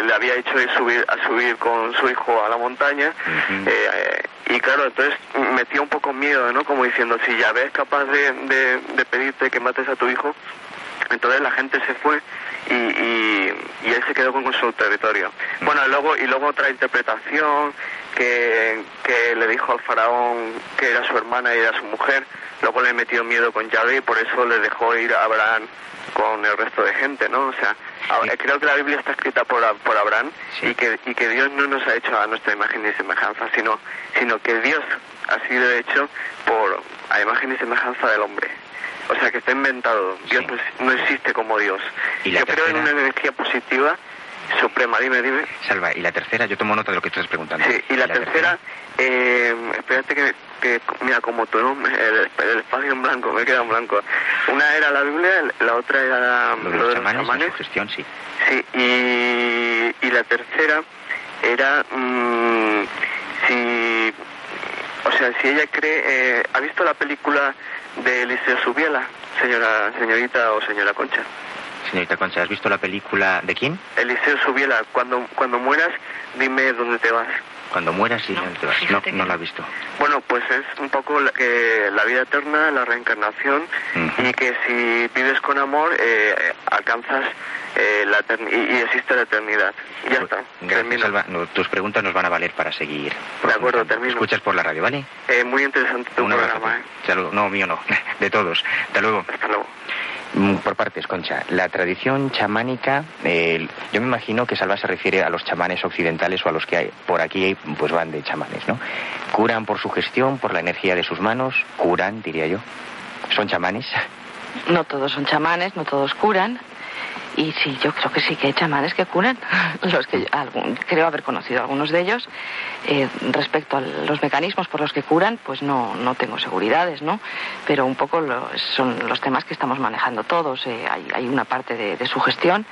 le, había hecho subir a subir con su hijo a la montaña eh, y claro entonces metió un poco miedo no como diciendo si Yahvé es capaz de, de pedirte que mates a tu hijo entonces la gente se fue y, y, él se quedó con su territorio. Bueno, luego, y luego otra interpretación que, que le dijo al faraón que era su hermana y era su mujer, luego le metió miedo con Yahvé y por eso le dejó ir a Abraham con el resto de gente, ¿no? O sea, creo que la Biblia está escrita por, por Abraham y, que, y que Dios no nos ha hecho a nuestra imagen y semejanza, sino, sino que Dios ha sido hecho por a imagen y semejanza del hombre. O sea, que está inventado. Dios no, existe como Dios. yo creo en una energía positiva suprema. Dime, dime. Salva, y la tercera, yo tomo nota de lo que estás preguntando. Sí, y la, tercera, eh, espérate que, que, mira, como tu nombre, el, espacio en blanco, me queda en blanco. Una era la Biblia, la otra era lo de los, chamanes, gestión, sí. Sí, y, y la tercera era mm, si, o sea, si ella cree, eh, ¿ha visto la película de Eliseo Subiela, señora, señorita o señora Concha. Señorita Concha, ¿has visto la película de quién? Eliseo Subiela, cuando, cuando mueras, dime dónde te vas. Cuando mueras, sí, dónde te vas. No, no la has visto. Bueno, pues es un poco la, que la vida eterna, la reencarnación, y que si vives con amor, eh, alcanzas eh, la y, existe la eternidad. Y ya está. Gracias, Salva. tus preguntas nos van a valer para seguir. De acuerdo, termino. Escuchas por la radio, ¿vale? Eh, muy interesante tu programa. ¿eh? No, mío no. [LAUGHS] De todos. Hasta luego. Hasta luego. Mm, por partes, Concha. La tradición chamánica, yo me imagino que Salva se refiere a los chamanes occidentales o a los que hay, por aquí pues van de chamanes, ¿no? Curan por su gestión, por la energía de sus manos, curan, diría yo. ¿Son chamanes? No todos son chamanes, no todos curan. Y sí, yo creo que sí que hay chamanes que curan. [LAUGHS] Los que creo haber conocido algunos de ellos. Eh, respecto a los mecanismos por los que curan, pues no, no tengo seguridades, ¿no? Pero un poco son los temas que estamos manejando todos. Eh, hay, una parte de, sugestión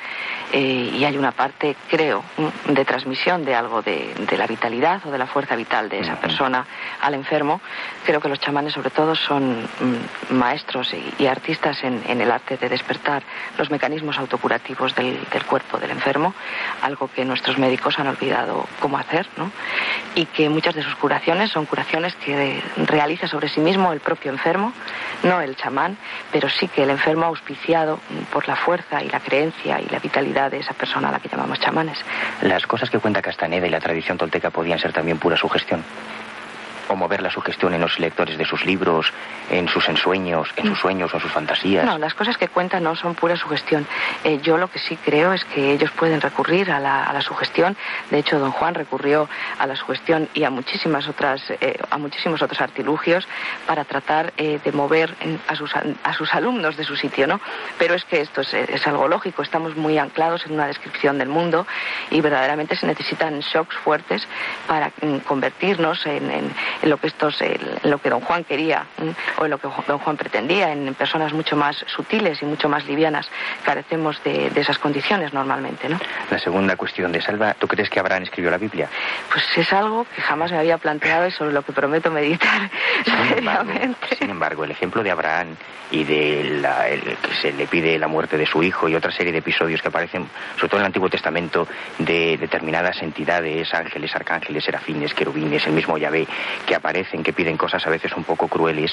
eh, y hay una parte, creo, de transmisión de algo de, la vitalidad o de la fuerza vital de esa persona al enfermo. Creo que los chamanes, sobre todo, son mm, maestros y, artistas en, en el arte de despertar los mecanismos autocurativos curativos del, cuerpo del enfermo, algo que nuestros médicos han olvidado cómo hacer, ¿no? y que muchas de sus curaciones son curaciones que realiza sobre sí mismo el propio enfermo, no el chamán, pero sí que el enfermo auspiciado por la fuerza y la creencia y la vitalidad de esa persona a la que llamamos chamanes. Las cosas que cuenta Castaneda y la tradición tolteca podían ser también pura sugestión o mover la sugestión en los lectores de sus libros, en sus ensueños, en sus sueños o en sus fantasías. No, las cosas que cuentan no son pura sugestión. Eh, yo lo que sí creo es que ellos pueden recurrir a la, sugestión. De hecho, don Juan recurrió a la sugestión y a muchísimas otras, eh, a muchísimos otros artilugios para tratar eh, de mover a, sus, alumnos de su sitio, ¿no? Pero es que esto es, algo lógico. Estamos muy anclados en una descripción del mundo y verdaderamente se necesitan shocks fuertes para mm, convertirnos en lo que estos, lo que don Juan quería o en lo que don Juan pretendía, en personas mucho más sutiles y mucho más livianas. Carecemos de, esas condiciones normalmente, ¿no? La segunda cuestión de Salva, ¿tú crees que Abraham escribió la Biblia? Pues es algo que jamás me había planteado y sobre lo que prometo meditar seriamente. sin embargo, el ejemplo de Abraham y de la, que se le pide la muerte de su hijo y otra serie de episodios que aparecen, sobre todo en el Antiguo Testamento, de determinadas entidades, ángeles, arcángeles, serafines, querubines, el mismo Yahvé, que aparecen, que piden cosas a veces un poco crueles,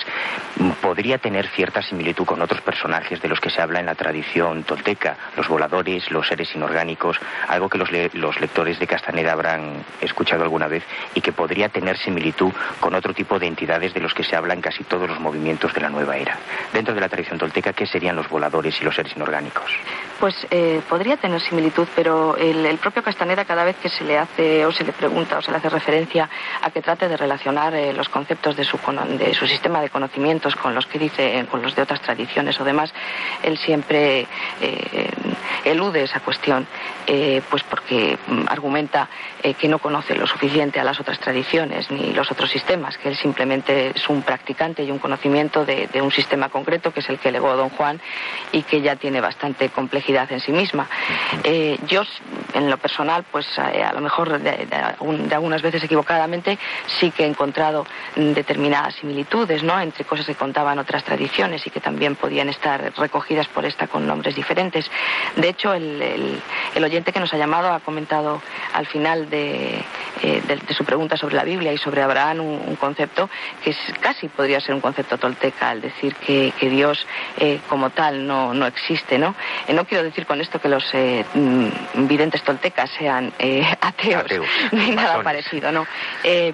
podría tener cierta similitud con otros personajes de los que se habla en la tradición tolteca, los voladores, los seres inorgánicos, algo que los, los lectores de Castaneda habrán escuchado alguna vez y que podría tener similitud con otro tipo de entidades de los que se habla en casi todos los movimientos de la nueva era. Dentro de la tradición tolteca, ¿qué serían los voladores y los seres inorgánicos? Pues eh, podría tener similitud, pero el propio Castaneda cada vez que se le hace o se le pregunta o se le hace referencia a que trate de relacionar eh, los conceptos de su, de su sistema de conocimientos con los que dice, con los de otras tradiciones o demás, él siempre eh, elude esa cuestión, eh, pues porque mm, argumenta que no conoce lo suficiente a las otras tradiciones ni los otros sistemas, que él simplemente es un practicante y un conocimiento de, un sistema concreto que es el que elevó don Juan y que ya tiene bastante complejidad en sí misma. yo, en lo personal, pues a, lo mejor de, de algunas veces equivocadamente, sí que he encontrado determinadas similitudes ¿no? entre cosas que contaban otras tradiciones y que también podían estar recogidas por esta con nombres diferentes. De hecho, el, oyente que nos ha llamado ha comentado al final de, eh, su pregunta sobre la Biblia y sobre Abraham un, concepto que casi podría ser un concepto tolteca, al decir que, Dios eh, como tal no, no existe. ¿no? Eh, no quiero decir con esto que los mm, videntes toltecas sean [LAUGHS] ateos, ni nada parecido, ¿no?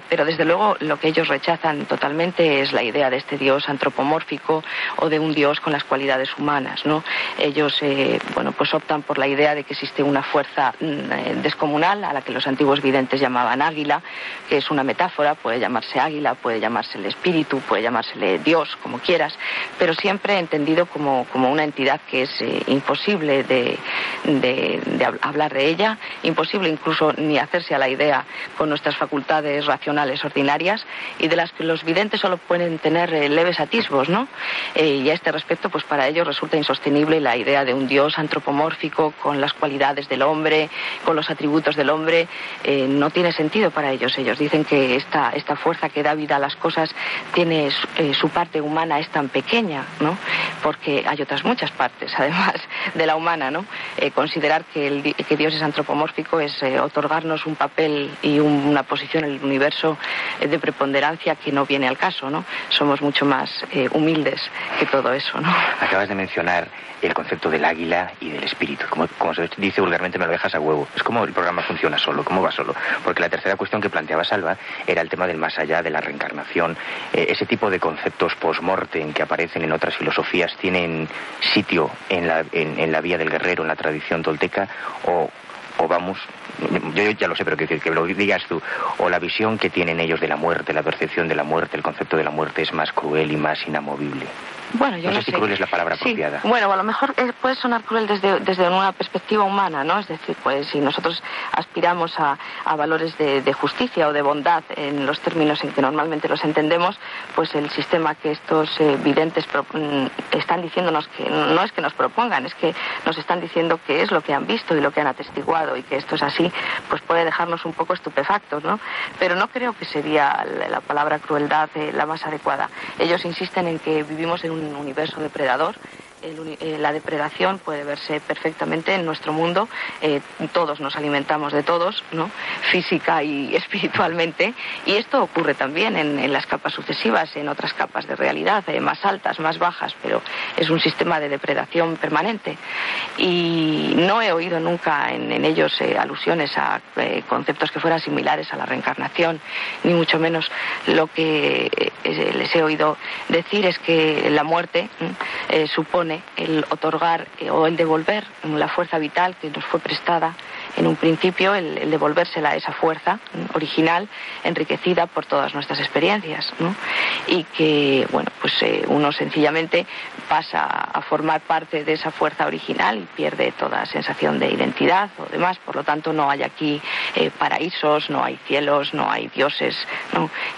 pero desde luego lo que ellos rechazan totalmente es la idea de este dios antropomórfico o de un dios con las cualidades humanas, ¿no? Ellos, eh, bueno, pues optan por la idea de que existe una fuerza mm, eh, descomunal a la que los antiguos videntes llamaban águila, que es una metáfora, puede llamarse águila, puede llamarse el espíritu, puede llamársele Dios, como quieras, pero siempre entendido como, como una entidad que es eh, imposible de, de hablar de ella, imposible incluso ni hacerse a la idea con nuestras facultades racionales ordinarias y de las que los videntes solo pueden tener eh, leves atisbos, ¿no? Eh, y a este respecto, pues para ellos resulta insostenible la idea de un dios antropomórfico con las cualidades del hombre, con los atributos del hombre, eh, no tiene sentido para ellos. Ellos dicen que esta, fuerza que da vida a las cosas tiene su parte humana es tan pequeña, ¿no? Porque hay otras muchas partes, [LAUGHS] además de la humana, ¿no? considerar que Dios es antropomórfico es otorgarnos un papel y una posición en el universo de ponderancia que no viene al caso, ¿no? Somos mucho más eh, humildes que todo eso, ¿no? Acabas de mencionar el concepto del águila y del espíritu. Como, como se dice vulgarmente, me lo dejas a huevo. Es como el programa funciona solo, cómo va solo. Porque la tercera cuestión que planteaba Salva era el tema del más allá, de la reencarnación. Eh, ese tipo de conceptos post-mortem que aparecen en otras filosofías tienen sitio en la, en la vía del guerrero, en la tradición tolteca, o o vamos, yo ya lo sé, pero que, que, lo digas tú, o la visión que tienen ellos de la muerte, la percepción de la muerte, el concepto de la muerte es más cruel y más inamovible. Bueno, yo no, sé, si cruel es la palabra apropiada. Bueno, a lo mejor puede sonar cruel desde, desde una perspectiva humana, ¿no? Es decir, pues si nosotros aspiramos a, valores de, justicia o de bondad en los términos en que normalmente los entendemos, pues el sistema que estos eh, videntes mm, están diciéndonos que no es que nos propongan, es que nos están diciendo que es lo que han visto y lo que han atestiguado y que esto es así, pues puede dejarnos un poco estupefactos, ¿no? Pero no creo que sería la, palabra crueldad eh, la más adecuada. Ellos insisten en que vivimos en un un universo depredador eh, la depredación puede verse perfectamente en nuestro mundo. Eh, todos nos alimentamos de todos, ¿no? física y [LAUGHS] espiritualmente. Y esto ocurre también en, las capas sucesivas, en otras capas de realidad, eh, más altas, más bajas, pero es un sistema de depredación permanente. Y no he oído nunca en, en ellos alusiones a conceptos que fueran similares a la reencarnación, ni mucho menos lo que les he oído decir es que la muerte supone el otorgar eh, o el devolver la fuerza vital que nos fue prestada en un principio el, devolvérsela a esa fuerza original enriquecida por todas nuestras experiencias y que bueno pues eh, uno sencillamente pasa a formar parte de esa fuerza original y pierde toda sensación de identidad o demás. Por lo tanto no hay aquí eh, paraísos no hay cielos no hay dioses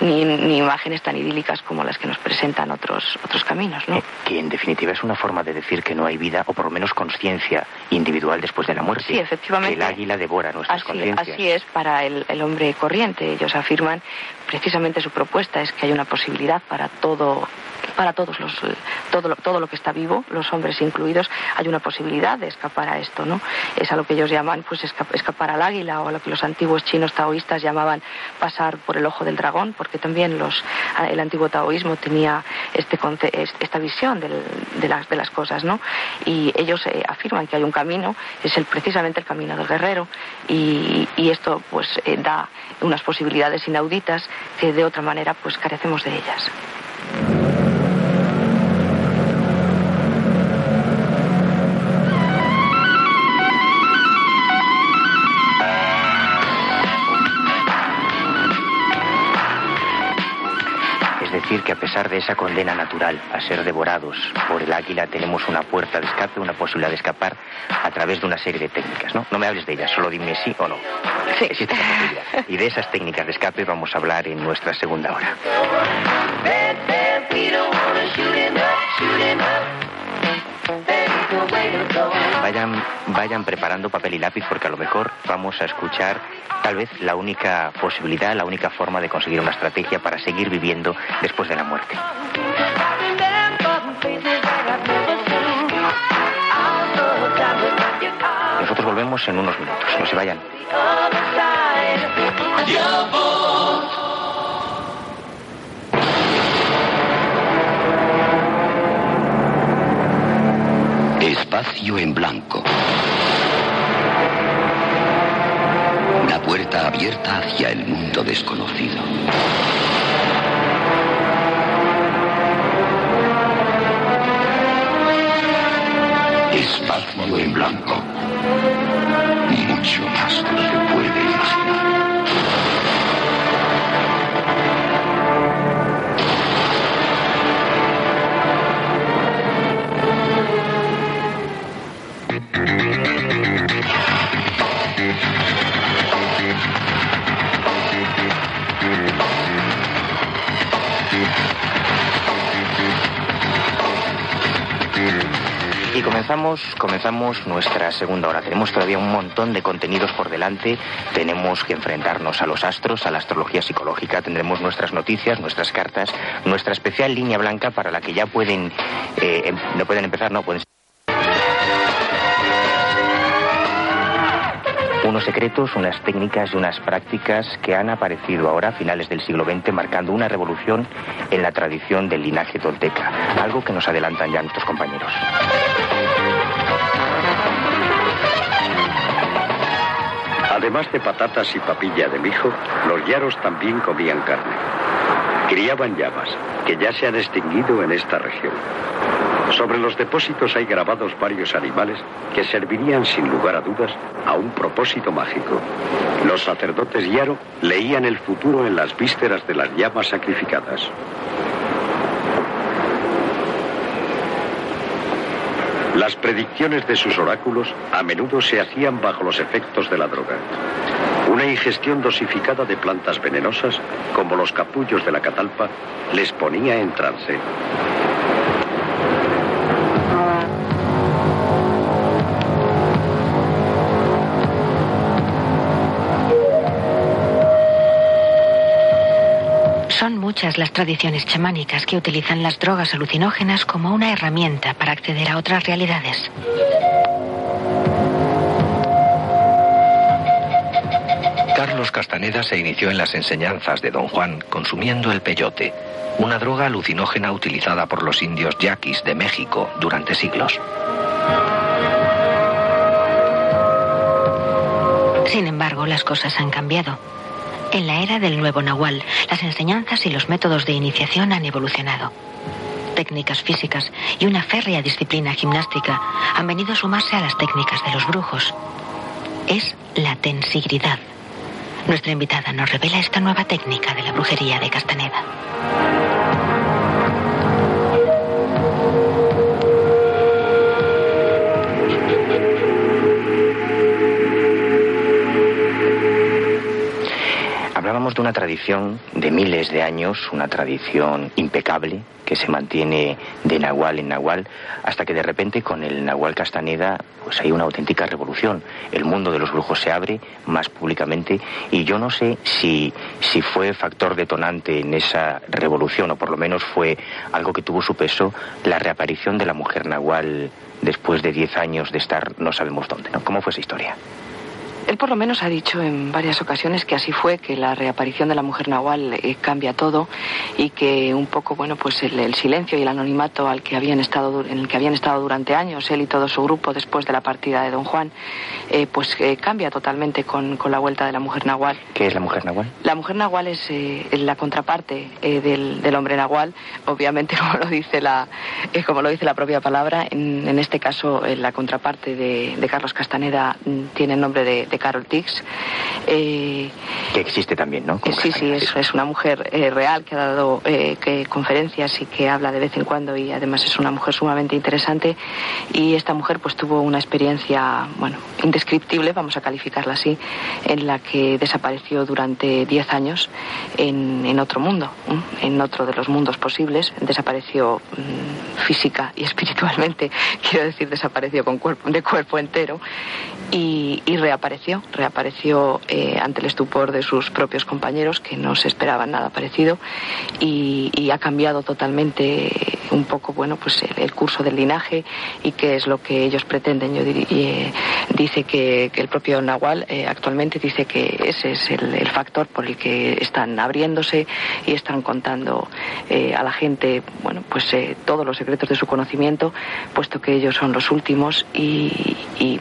ni, imágenes tan idílicas como las que nos presentan otros otros caminos ¿no? que en definitiva es una forma de decir que no hay vida o por lo menos conciencia individual después de la muerte. Sí efectivamente la devora nuestras así, Así es para el, el hombre corriente. Ellos afirman, precisamente su propuesta es que hay una posibilidad para todo para todos los todo lo, todo lo que está vivo, los hombres incluidos, hay una posibilidad de escapar a esto, ¿no? Es a lo que ellos llaman pues escapar al águila o a lo que los antiguos chinos taoístas llamaban pasar por el ojo del dragón, porque también los el antiguo taoísmo tenía este esta visión de, las, de las cosas, ¿no? Y ellos eh, afirman que hay un camino, es el precisamente el camino del guerrero y, esto pues eh, da unas posibilidades inauditas que de otra manera pues carecemos de ellas. De esa condena natural a ser devorados por el águila, tenemos una puerta de escape, una posibilidad de escapar a través de una serie de técnicas, ¿no? No me hables de ellas, solo dime sí o no. Sí. Existe esa posibilidad. Y de esas técnicas de escape vamos a hablar en nuestra segunda hora. Vayan, preparando papel y lápiz porque a lo mejor vamos a escuchar tal vez la única posibilidad, la única forma de conseguir una estrategia para seguir viviendo después de la muerte. Nosotros volvemos en unos minutos, no se vayan. Espacio en blanco. Una puerta abierta hacia el mundo desconocido. Espacio en blanco. Mucho más de lo que puede imaginar. Y comenzamos, comenzamos nuestra segunda hora. Tenemos todavía un montón de contenidos por delante. Tenemos que enfrentarnos a los astros, a la astrología psicológica. Tendremos nuestras noticias, nuestras cartas, nuestra especial línea blanca para la que ya pueden, eh, em, no pueden empezar, no pueden. Unos secretos, unas técnicas y unas prácticas que han aparecido ahora a finales del siglo XX marcando una revolución en la tradición del linaje tolteca, algo que nos adelantan ya nuestros compañeros. Además de patatas y papilla de mijo, los yaros también comían carne. Criaban llamas, que ya se han extinguido en esta región. Sobre los depósitos hay grabados varios animales que servirían sin lugar a dudas a un propósito mágico. Los sacerdotes Yaro leían el futuro en las vísceras de las llamas sacrificadas. Las predicciones de sus oráculos a menudo se hacían bajo los efectos de la droga. Una ingestión dosificada de plantas venenosas, como los capullos de la catalpa, les ponía en trance. Muchas las tradiciones chamánicas que utilizan las drogas alucinógenas como una herramienta para acceder a otras realidades. Carlos Castaneda se inició en las enseñanzas de Don Juan consumiendo el peyote, una droga alucinógena utilizada por los indios yaquis de México durante siglos. Sin embargo, las cosas han cambiado. En la era del nuevo Nahual, las enseñanzas y los métodos de iniciación han evolucionado. Técnicas físicas y una férrea disciplina gimnástica han venido a sumarse a las técnicas de los brujos. Es la tensigridad. Nuestra invitada nos revela esta nueva técnica de la brujería de Castaneda. Hablábamos de una tradición de miles de años, una tradición impecable que se mantiene de Nahual en Nahual, hasta que de repente con el Nahual Castaneda pues hay una auténtica revolución. El mundo de los brujos se abre más públicamente y yo no sé si, si fue factor detonante en esa revolución, o por lo menos fue algo que tuvo su peso, la reaparición de la mujer Nahual después de 10 años de estar no sabemos dónde, ¿no? ¿Cómo fue esa historia? Él por lo menos ha dicho en varias ocasiones que así fue, que la reaparición de la mujer nahual eh, cambia todo y que un poco, bueno, pues el, silencio y el anonimato al que habían estado, en el que habían estado durante años él y todo su grupo después de la partida de Don Juan, eh, pues eh, cambia totalmente con, la vuelta de la mujer nahual. ¿Qué es la mujer nahual? La mujer nahual es la contraparte del, hombre nahual, obviamente [LAUGHS] como lo dice la, como lo dice la propia palabra. En, este caso, la contraparte de, Carlos Castaneda mm, tiene el nombre de Carol Tix. Eh, que existe también, ¿no? sí, sí, es, es, una mujer eh, real que ha dado eh, que conferencias y que habla de vez en cuando y además es una mujer sumamente interesante. Y esta mujer pues tuvo una experiencia, bueno, indescriptible, vamos a calificarla así, en la que desapareció durante 10 años en, en otro mundo, en otro de los mundos posibles. Desapareció mm, física y [LAUGHS] espiritualmente, quiero decir, desapareció con cuerpo, de cuerpo entero y, y reapareció reapareció, eh, ante el estupor de sus propios compañeros que no se esperaban nada parecido y, ha cambiado totalmente un poco, bueno, pues el, curso del linaje y qué es lo que ellos pretenden. Yo eh, dice que, el propio Nahual eh, actualmente dice que ese es el, factor por el que están abriéndose y están contando a la gente, bueno, pues todos los secretos de su conocimiento, puesto que ellos son los últimos y, y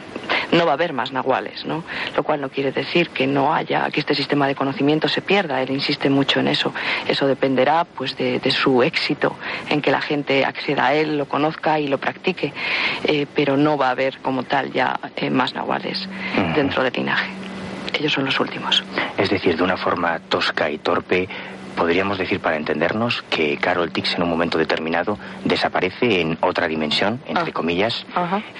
no va a haber más nahuales, ¿no? Lo cual no quiere decir que no haya, que este sistema de conocimiento se pierda. Él insiste mucho en eso. Eso dependerá, pues, de, su éxito en que la gente acceda a él, lo conozca y lo practique. Eh, pero no va a haber como tal ya eh, más nahuales dentro del linaje. Ellos son los últimos. Es decir, de una forma tosca y torpe, podríamos decir para entendernos que Carol Tix en un momento determinado desaparece en otra dimensión, entre ah. comillas,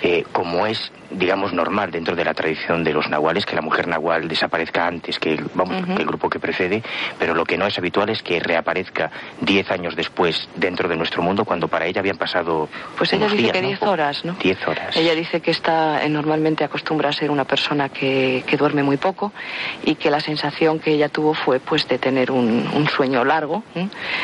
eh, como es digamos, normal dentro de la tradición de los nahuales, que la mujer nahual desaparezca antes que el, vamos, el grupo que precede, pero lo que no es habitual es que reaparezca diez años después dentro de nuestro mundo, cuando para ella habían pasado. Pues ella dice que diez horas, ¿no? Diez horas. Ella dice que está eh, normalmente acostumbra a ser una persona que, que, duerme muy poco y que la sensación que ella tuvo fue pues de tener un, un sueño largo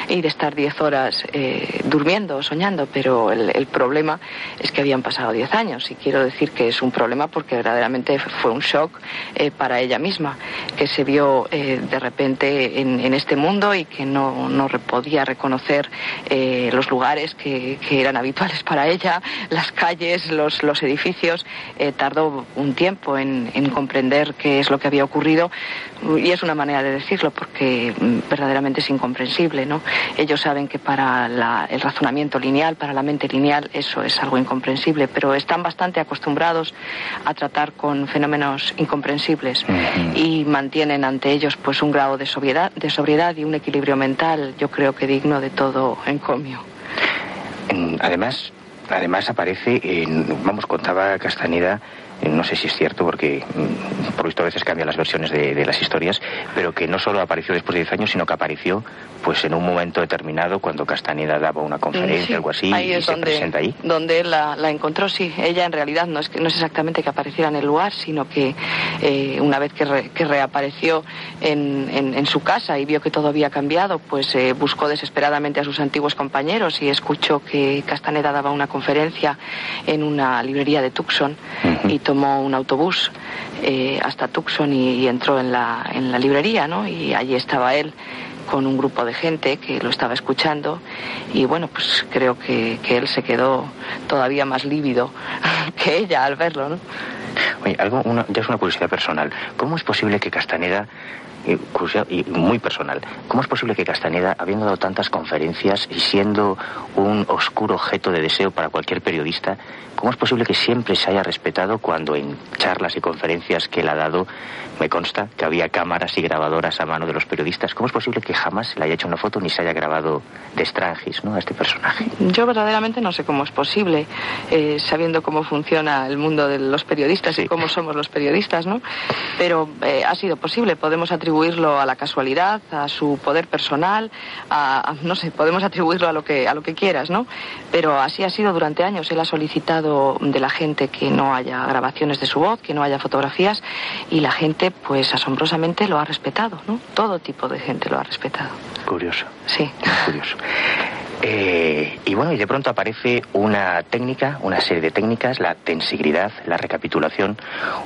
y de estar diez horas eh, durmiendo o soñando, pero el, problema es que habían pasado diez años y quiero decir que es un problema porque verdaderamente fue un shock eh, para ella misma, que se vio eh, de repente en, este mundo y que no, no podía reconocer eh, los lugares que, eran habituales para ella, las calles, los, los edificios. tardó un tiempo en, comprender qué es lo que había ocurrido y es una manera de decirlo porque mm, es incomprensible. ¿no? Ellos saben que para el razonamiento lineal, para la mente lineal, eso es algo incomprensible, pero están bastante acostumbrados a tratar con fenómenos incomprensibles y mantienen ante ellos pues un grado de sobriedad, de sobriedad y un equilibrio mental, yo creo que digno de todo encomio. Además, además aparece, en, vamos, contaba Castaneda no sé si es cierto porque mm, por visto a veces cambian las versiones de, las historias, pero que no solo apareció después de 10 años, sino que apareció pues en un momento determinado cuando Castaneda daba una conferencia, algo así, y se presenta ahí. Donde él la, encontró, sí. Ella en realidad no es, que, no es exactamente que apareciera en el lugar, sino que eh, una vez que, reapareció en, su casa y vio que todo había cambiado, pues eh, buscó desesperadamente a sus antiguos compañeros y escuchó que Castaneda daba una conferencia en una librería de Tucson y tomó un autobús eh, hasta Tucson y, entró en la, en la librería, ¿no? Y allí estaba él con un grupo de gente que lo estaba escuchando y bueno, pues creo que, él se quedó todavía más lívido [LAUGHS] que ella al verlo, ¿no? Oye, algo, ya es una curiosidad personal. ¿Cómo es posible que Castaneda y, muy personal. ¿Cómo es posible que Castaneda, habiendo dado tantas conferencias y siendo un oscuro objeto de deseo para cualquier periodista, cómo es posible que siempre se haya respetado cuando en charlas y conferencias que él ha dado me consta que había cámaras y grabadoras a mano de los periodistas? ¿Cómo es posible que jamás se le haya hecho una foto ni se haya grabado de estrangis ¿no? a este personaje? Yo verdaderamente no sé cómo es posible, eh, sabiendo cómo funciona el mundo de los periodistas y cómo somos los periodistas, ¿no? Pero eh, ha sido posible, podemos atribuir atribuirlo a la casualidad, a su poder personal, a, no sé, podemos atribuirlo a lo que a lo que quieras, ¿no? Pero así ha sido durante años. Él ha solicitado de la gente que no haya grabaciones de su voz, que no haya fotografías, y la gente, pues asombrosamente lo ha respetado, ¿no? Todo tipo de gente lo ha respetado. Curioso. Sí. [LAUGHS] Curioso. Eh, y bueno, y de pronto aparece una técnica, una serie de técnicas, la tensigridad, la recapitulación,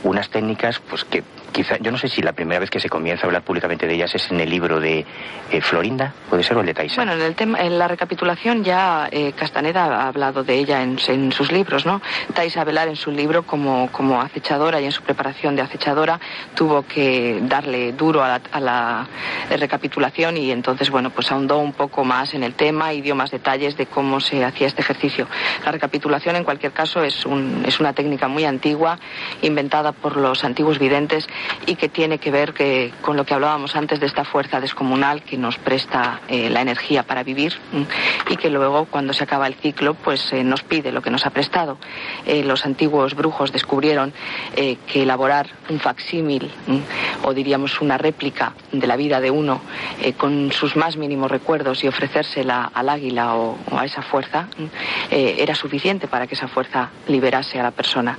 unas técnicas pues que quizá, yo no sé si la primera vez que se comienza a hablar públicamente de ellas es en el libro de eh, Florinda, puede ser, o el de Taisa. Bueno, en, el tema, en la recapitulación ya eh, Castaneda ha hablado de ella en, sus libros, ¿no? Taisa Velar en su libro como, como acechadora y en su preparación de acechadora tuvo que darle duro a la, recapitulación y entonces, bueno, pues ahondó un poco más en el tema y dio más detalles de cómo se hacía este ejercicio. La recapitulación, en cualquier caso, es, un, es una técnica muy antigua, inventada por los antiguos videntes y que tiene que ver que, con lo que hablábamos antes de esta fuerza descomunal que nos presta eh, la energía para vivir y que luego cuando se acaba el ciclo pues eh, nos pide lo que nos ha prestado. Eh, los antiguos brujos descubrieron que elaborar un facsímil o diríamos una réplica de la vida de uno con sus más mínimos recuerdos y ofrecérsela al águila o, o a esa fuerza era suficiente para que esa fuerza liberase a la persona.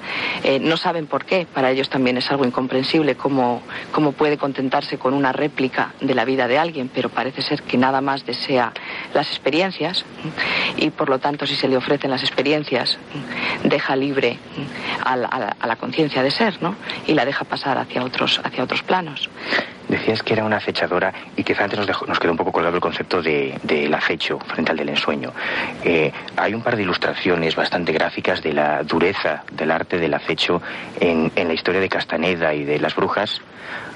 no saben por qué, para ellos también es algo incomprensible cómo, puede contentarse con una réplica de la vida de alguien, pero parece ser que nada más desea las experiencias y por lo tanto si se le ofrecen las experiencias deja libre a la, conciencia de ser ¿no? y la deja pasar hacia otros, hacia otros planos. Decías que era una acechadora y quizá antes nos, quedó un poco colgado el concepto del de, acecho frente al del ensueño. Eh, hay un par de ilustraciones bastante gráficas de la dureza del arte del acecho en la historia de Castaneda y de las brujas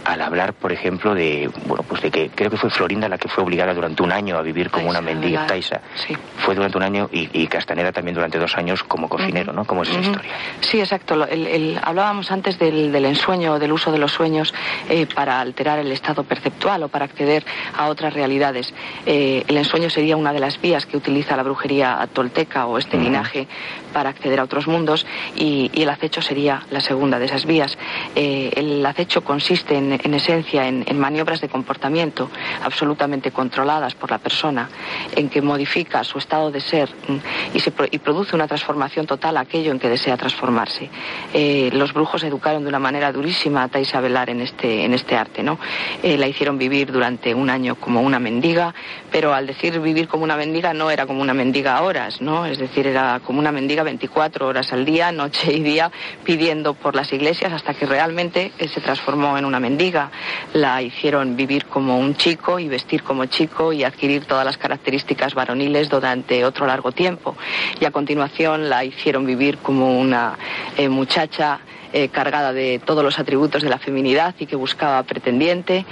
al hablar, por ejemplo, de, bueno, pues de que creo que fue Florinda la que fue obligada durante un año a vivir como una mendiga taisa. Sí. Fue durante un año y, Castaneda también durante dos años como cocinero, ¿no? ¿Cómo es esa historia? Sí, exacto. El, hablábamos antes del, del, ensueño, del uso de los sueños eh, para alterar el estado perceptual o para acceder a otras realidades. Eh, el ensueño sería una de las vías que utiliza la brujería tolteca o este linaje para acceder a otros mundos y, el acecho sería la segunda de esas vías. Eh, el acecho consiste en en esencia en, maniobras de comportamiento absolutamente controladas por la persona, en que modifica su estado de ser mm, y, se, y produce una transformación total a aquello en que desea transformarse. Eh, los brujos educaron de una manera durísima a Taisa Velar en este, en este arte, ¿no? Eh, la hicieron vivir durante un año como una mendiga, pero al decir vivir como una mendiga no era como una mendiga a horas, ¿no? Es decir, era como una mendiga 24 horas al día, [LAUGHS] noche y día, pidiendo por las iglesias hasta que realmente eh, se transformó en una mendiga la hicieron vivir como un chico y vestir como chico y adquirir todas las características varoniles durante otro largo tiempo. Y a continuación la hicieron vivir como una eh, muchacha eh, cargada de todos los atributos de la feminidad y que buscaba pretendiente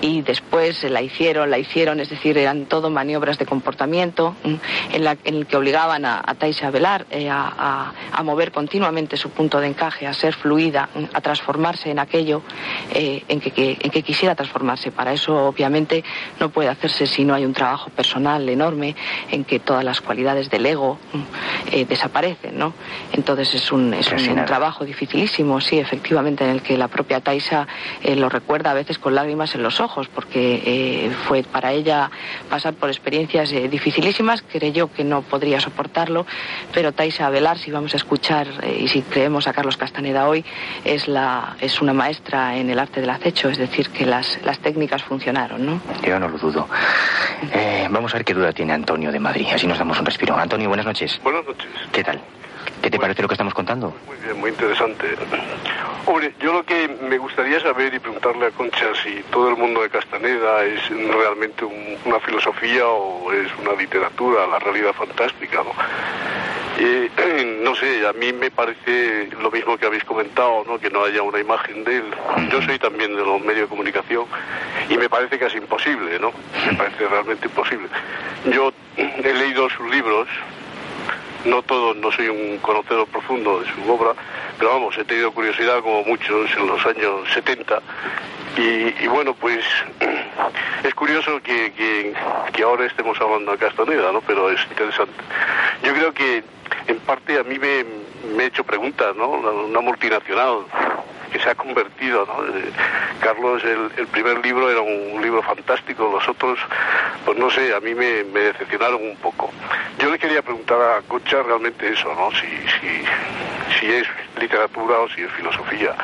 y después la hicieron, la hicieron, es decir, eran todo maniobras de comportamiento mm, en, la, en el que obligaban a, a Taisa a velar, eh, a, mover continuamente su punto de encaje, a ser fluida, mm, a transformarse en aquello eh, en, que, en que quisiera transformarse. Para eso, obviamente, no puede hacerse si no hay un trabajo personal enorme en que todas las cualidades del ego mm, desaparecen, ¿no? Entonces es un, es un trabajo dificilísimo muchísimo, sí, efectivamente, en el que la propia Taisa eh, lo recuerda a veces con lágrimas en los ojos, porque eh, fue para ella pasar por experiencias eh, dificilísimas, creyó que no podría soportarlo, pero Taisa Velar, si vamos a escuchar y si creemos a Carlos Castaneda hoy, es, la, es una maestra en el arte del acecho, es decir, que las, las técnicas funcionaron, ¿no? Yo no lo dudo. vamos a ver qué duda tiene Antonio de Madrid, así nos damos un respiro. Antonio, buenas noches. Buenas noches. ¿Qué tal? ¿Qué te parece lo que estamos contando? Muy bien, muy interesante. Hombre, yo lo que me gustaría saber y preguntarle a Concha si todo el mundo de Castaneda es realmente una filosofía o es una literatura, la realidad fantástica, ¿no? [CLEARS THROAT] no sé, a mí me parece lo mismo que habéis comentado, ¿no? Que no haya una imagen de él. Yo soy también de los medios de comunicación y me parece es imposible, ¿no? Me parece realmente imposible. Yo he leído sus libros, no todo, no soy un conocedor profundo de su obra, pero vamos, he tenido curiosidad como muchos en los años 70 y, bueno, pues [CLEARS THROAT] es curioso que, ahora estemos hablando de Castaneda, ¿no? Pero es interesante. Yo creo que en parte a mí me he hecho preguntas, ¿no? Una multinacional que se ha convertido, ¿no? Eh, Carlos, el, primer libro era un libro fantástico, los otros, pues no sé, a mí me, decepcionaron un poco. Yo le quería preguntar a Concha realmente eso, ¿no? Si, si, si es literatura o si es filosofía.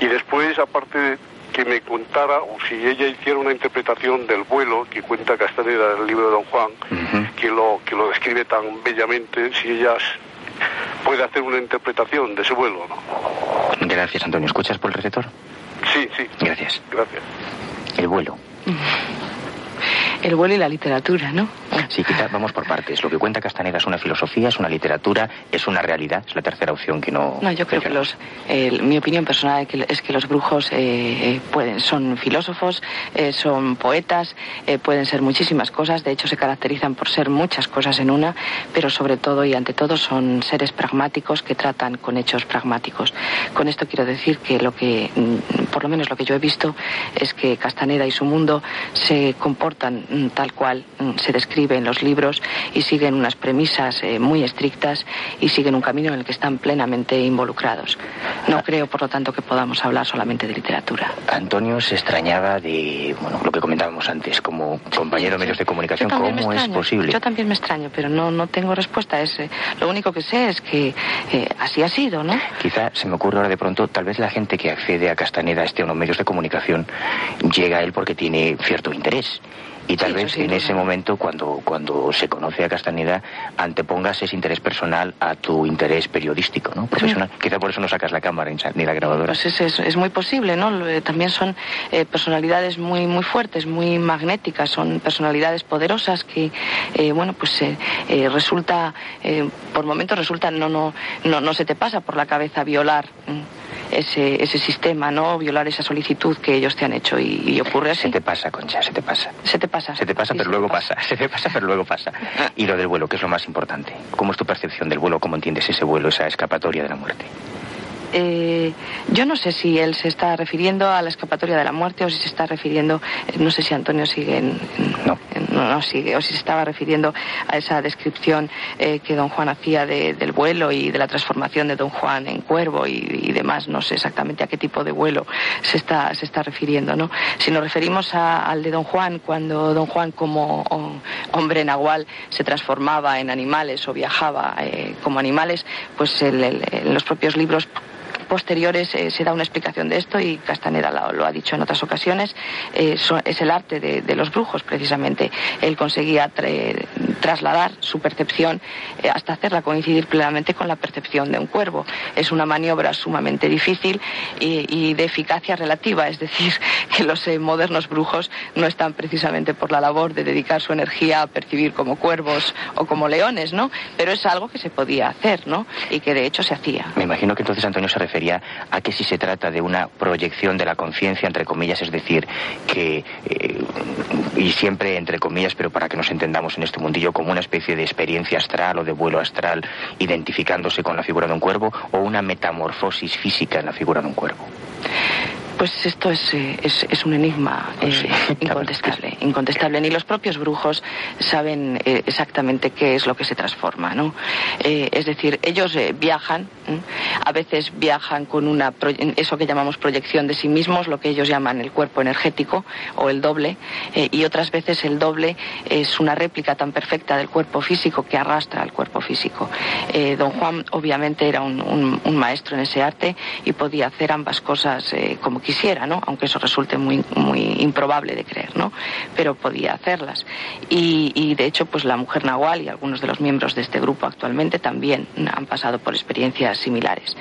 Y después, aparte que me contara o si ella hiciera una interpretación del vuelo que cuenta Castaneda en el libro de Don Juan, que, lo, que lo describe tan bellamente, si ella puede hacer una interpretación de ese vuelo, ¿no? Gracias, Antonio. ¿Escuchas por el receptor? Sí, sí. Gracias. Gracias. El vuelo. [LAUGHS] el vuelo y la literatura, ¿no? Sí, quizá vamos por partes. Lo que cuenta Castaneda es una filosofía, es una literatura, es una realidad. Es la tercera opción que no. No, yo creo que los. mi opinión personal es que los brujos eh, eh, pueden, son filósofos, eh, son poetas, pueden ser muchísimas cosas. De hecho, se caracterizan por ser muchas cosas en una, pero sobre todo y ante todo son seres pragmáticos que tratan con hechos pragmáticos. Con esto quiero decir que lo que, mm, por lo menos lo que yo he visto, es que Castaneda y su mundo se comportan Mm, tal cual mm, se describe en los libros y siguen unas premisas eh, muy estrictas y siguen un camino en el que están plenamente involucrados. No creo, por lo tanto, que podamos hablar solamente de literatura. Antonio se extrañaba de bueno, lo que comentábamos antes, como compañero de medios de comunicación, ¿cómo es posible? Yo también me extraño, pero no, no tengo respuesta. Es, eh, lo único que sé es que eh, así ha sido, ¿no? Quizá se me ocurre ahora de pronto, tal vez la gente que accede a Castaneda, este o los medios de comunicación, llega a él porque tiene cierto interés y tal vez en ese momento, cuando, cuando se conoce a Castaneda, antepongas ese interés personal a tu interés periodístico, ¿no? Profesional. Quizá por eso no sacas la cámara ni la grabadora. Pues es, es, muy posible, ¿no? Eh, también son eh, personalidades muy, muy fuertes, muy magnéticas, son personalidades poderosas que, eh, bueno, pues resulta, por momentos resulta, no, no, no, no se te pasa por la cabeza violar ese, ese sistema, ¿no? Violar esa solicitud que ellos te han hecho y, ocurre así. Se te pasa, Concha, se te pasa. Se te pasa. Se te pasa, pero luego pasa. [LAUGHS] Se te pasa, pero luego pasa. [LAUGHS] Y lo del vuelo, que es lo más importante. ¿Cómo es tu percepción del vuelo? ¿Cómo entiendes ese vuelo, esa escapatoria de la muerte? Eh, yo no sé si él se está refiriendo a la escapatoria de la muerte o si se está refiriendo, eh, no sé si Antonio sigue en, no. no, sigue, o si se estaba refiriendo a esa descripción eh, que don Juan hacía del vuelo y de la transformación de don Juan en cuervo y, demás, no sé exactamente a qué tipo de vuelo se está, se está refiriendo, ¿no? Si nos referimos al de don Juan, cuando don Juan como hombre nahual se transformaba en animales o viajaba como animales, pues en los propios libros posteriores eh, se da una explicación de esto y Castaneda lo, ha dicho en otras ocasiones. Eh, es el arte de, los brujos, precisamente. Él conseguía trasladar su percepción eh, hasta hacerla coincidir plenamente con la percepción de un cuervo. Es una maniobra sumamente difícil y, de eficacia relativa, es decir, [LAUGHS] que los modernos brujos no están precisamente por la labor de dedicar su energía a percibir como cuervos o como leones, ¿no? Pero es algo que se podía hacer, ¿no? Y que de hecho se hacía. Me imagino que entonces Antonio se refiere a que si se trata de una proyección de la conciencia, entre comillas, es decir, que, eh, y siempre entre comillas, pero para que nos entendamos en este mundillo, como una especie de experiencia astral o de vuelo astral, identificándose con la figura de un cuervo, o una metamorfosis física en la figura de un cuervo. Pues esto es, eh, es, es un enigma Pues sí, [LAUGHS] eh, incontestable, incontestable. Ni los propios brujos saben eh, exactamente qué es lo que se transforma, ¿no? Eh, es decir, ellos viajan, a veces viajan con una pro- eso que llamamos proyección de sí mismos, lo que ellos llaman el cuerpo energético o el doble, y otras veces el doble es una réplica tan perfecta del cuerpo físico que arrastra al cuerpo físico. Don Juan obviamente era un, un- un maestro en ese arte y podía hacer ambas cosas como quisiera, ¿no? Aunque eso resulte muy, muy improbable de creer, ¿no? Pero podía hacerlas. Y, y, de hecho, pues la mujer Nahual y algunos de los miembros de este grupo actualmente también han pasado por experiencias similares.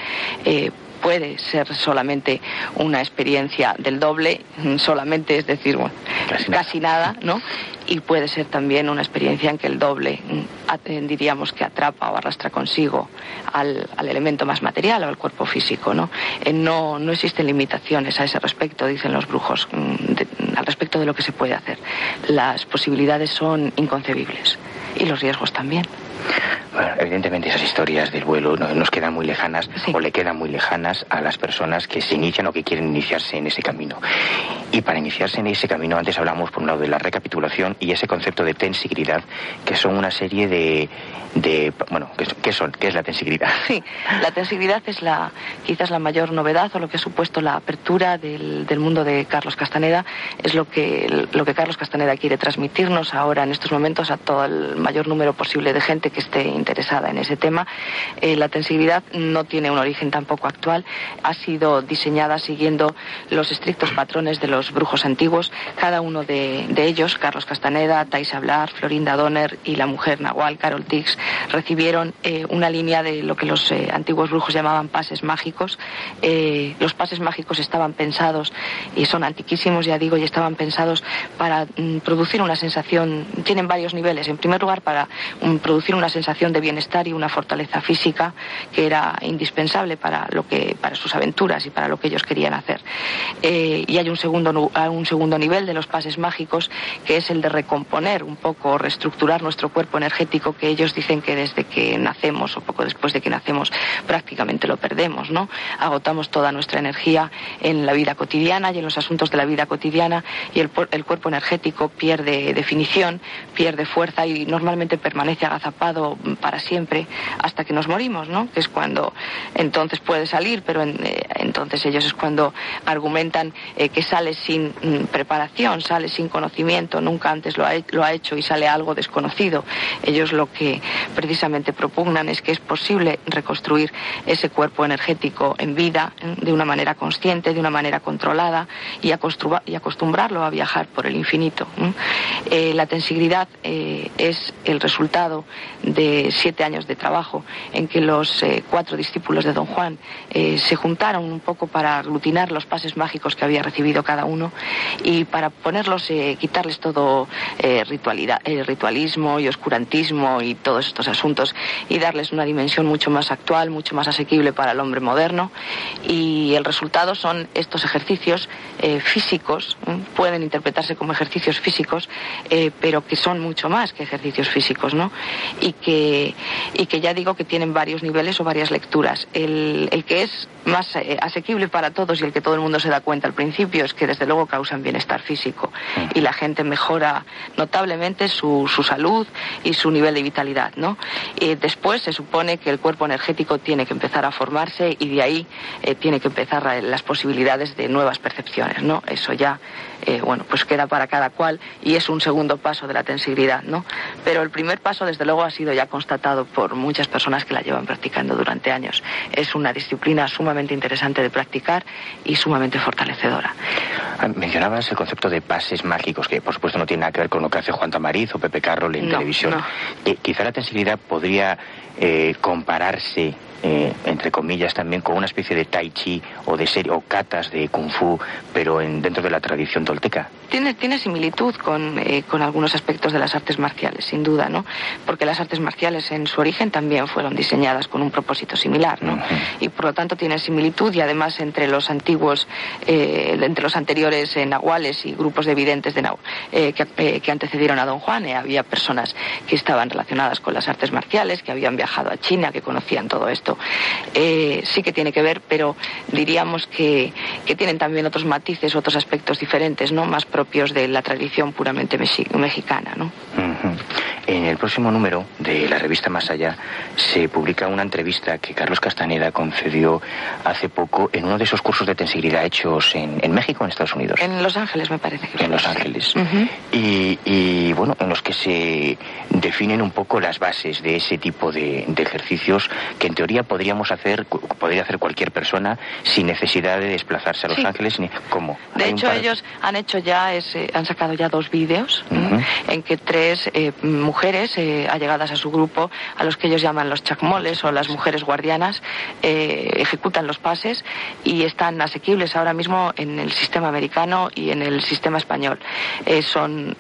Eh, puede ser solamente una experiencia del doble, mm, solamente, es decir, bueno, casi nada, ¿no? Y puede ser también una experiencia en que el doble, mm, diríamos que atrapa o arrastra consigo al, al elemento más material o al cuerpo físico, ¿no? Eh, no, no existen limitaciones a ese respecto, dicen los brujos, mm, de- al respecto de lo que se puede hacer. Las posibilidades son inconcebibles y los riesgos también. Bueno, evidentemente esas historias del vuelo no- nos quedan muy lejanas o le quedan muy lejanas a las personas que se inician o que quieren iniciarse en ese camino. Y para iniciarse en ese camino, antes hablamos por un lado de la recapitulación y ese concepto de tensigridad, que son una serie de... de bueno, ¿qué, qué son? ¿Qué es la tensigridad? [LAUGHS] Sí, la tensigridad es la, quizás la mayor novedad o lo que ha supuesto la apertura del, del mundo de Carlos Castaneda. Es lo que, lo que Carlos Castaneda quiere transmitirnos ahora en estos momentos a todo el mayor número posible de gente que esté interesada en ese tema. Eh, la tensigridad no tiene un origen tampoco actual. Ha sido diseñada siguiendo los estrictos patrones de los brujos antiguos. Cada uno de, ellos, Carlos Castaneda, Taisa Blar, Florinda Donner y la mujer Nahual, Carol Tix, recibieron eh, una línea de lo que los eh, antiguos brujos llamaban pases mágicos. Los pases mágicos estaban pensados, y son antiquísimos, ya digo, y estaban pensados para mm, producir una sensación, tienen varios niveles. En primer lugar, para mm, producir una sensación de bienestar y una fortaleza física que era indispensable para, lo que, para sus aventuras y para lo que ellos querían hacer. Eh, y hay un segundo, un segundo nivel de los pases mágicos que es el de recomponer un poco, reestructurar nuestro cuerpo energético que ellos dicen que desde que nacemos o poco después de que nacemos prácticamente lo perdemos, ¿no? Agotamos toda nuestra energía en la vida cotidiana y en los asuntos de la vida cotidiana y el cuerpo energético pierde definición, pierde fuerza y normalmente permanece agazapado para siempre hasta que nos morimos, ¿no? Que es cuando entonces puede salir, pero en- eh, entonces ellos es cuando argumentan eh, que sale sin mm, preparación, sale sin conocimiento, nunca antes lo ha, lo ha hecho y sale algo desconocido. Ellos lo que precisamente propugnan es que es posible reconstruir ese cuerpo energético en vida de una manera consciente, de una manera controlada y, acostumbrarlo a viajar por el infinito. Eh, la tensigridad eh, es el resultado de siete años de trabajo en que los eh, cuatro discípulos de Don Juan eh, se juntaron un poco para aglutinar los pases mágicos que había recibido cada uno y para ponerlos, eh, quitarles todo ritualidad, ritualismo y oscurantismo y todos estos asuntos y darles una dimensión mucho más actual, mucho más asequible para el hombre moderno. Y el resultado son estos ejercicios físicos, pueden interpretarse como ejercicios físicos, pero que son mucho más que ejercicios físicos, ¿no? Y que, y que ya digo que tienen varios niveles o varias lecturas. El, el que es más eh, asequible para todos y el que todo el mundo se da cuenta al principio es que desde luego causan bienestar físico y la gente mejora notablemente su, su salud y su nivel de vitalidad, ¿no? Y después se supone que el cuerpo energético tiene que empezar a formarse y de ahí eh, tiene que empezar las posibilidades de nuevas percepciones, ¿no? Eso ya, eh, bueno, pues queda para cada cual y es un segundo paso de la tensibilidad, ¿no? Pero el primer paso, desde luego, ha sido ya constatado por muchas personas que la llevan practicando durante años. Es una disciplina sumamente interesante de practicar y sumamente fortalecedora. Ah, Mencionabas el concepto de pases mágicos, que por supuesto no tiene nada que ver con lo que hace Juan Tamariz o Pepe Carroll en No, televisión. no. Eh, quizá la tensibilidad podría eh, compararse, eh, entre comillas, también con una especie de tai chi o de serie, o katas de kung fu, pero en, dentro de la tradición tolteca. Tiene, tiene similitud con, eh, con algunos aspectos de las artes marciales, sin duda, ¿no? Porque las artes marciales en su origen también fueron diseñadas con un propósito similar, ¿no? Y por lo tanto tienen similitud y además entre los antiguos, eh, entre los anteriores pastores nahuales y grupos de videntes de que, que, antecedieron a Don Juan. había personas que estaban relacionadas con las artes marciales, que habían viajado a China, que conocían todo esto. Sí que tiene que ver, pero diríamos que, que tienen también otros matices, otros aspectos diferentes, ¿no? Más propios de la tradición puramente mexicana, ¿no? En el próximo número de la revista Más Allá se publica una entrevista que Carlos Castaneda concedió hace poco en uno de esos cursos de tensibilidad hechos en, México en Estados Unidos. En Los Ángeles, me parece que En Los Ángeles. y, bueno, en los que se definen un poco las bases de ese tipo de, ejercicios que en teoría podríamos hacer, podría hacer cualquier persona sin necesidad de desplazarse a Los Ángeles ni cómo. De hecho, ellos han hecho ya, ese, han sacado ya dos vídeos en que tres eh, mujeres eh, allegadas a su grupo, a los que ellos llaman los chacmoles o las mujeres guardianas, eh, ejecutan los pases y están asequibles ahora mismo en el sistema americano y en el sistema español. Eh, son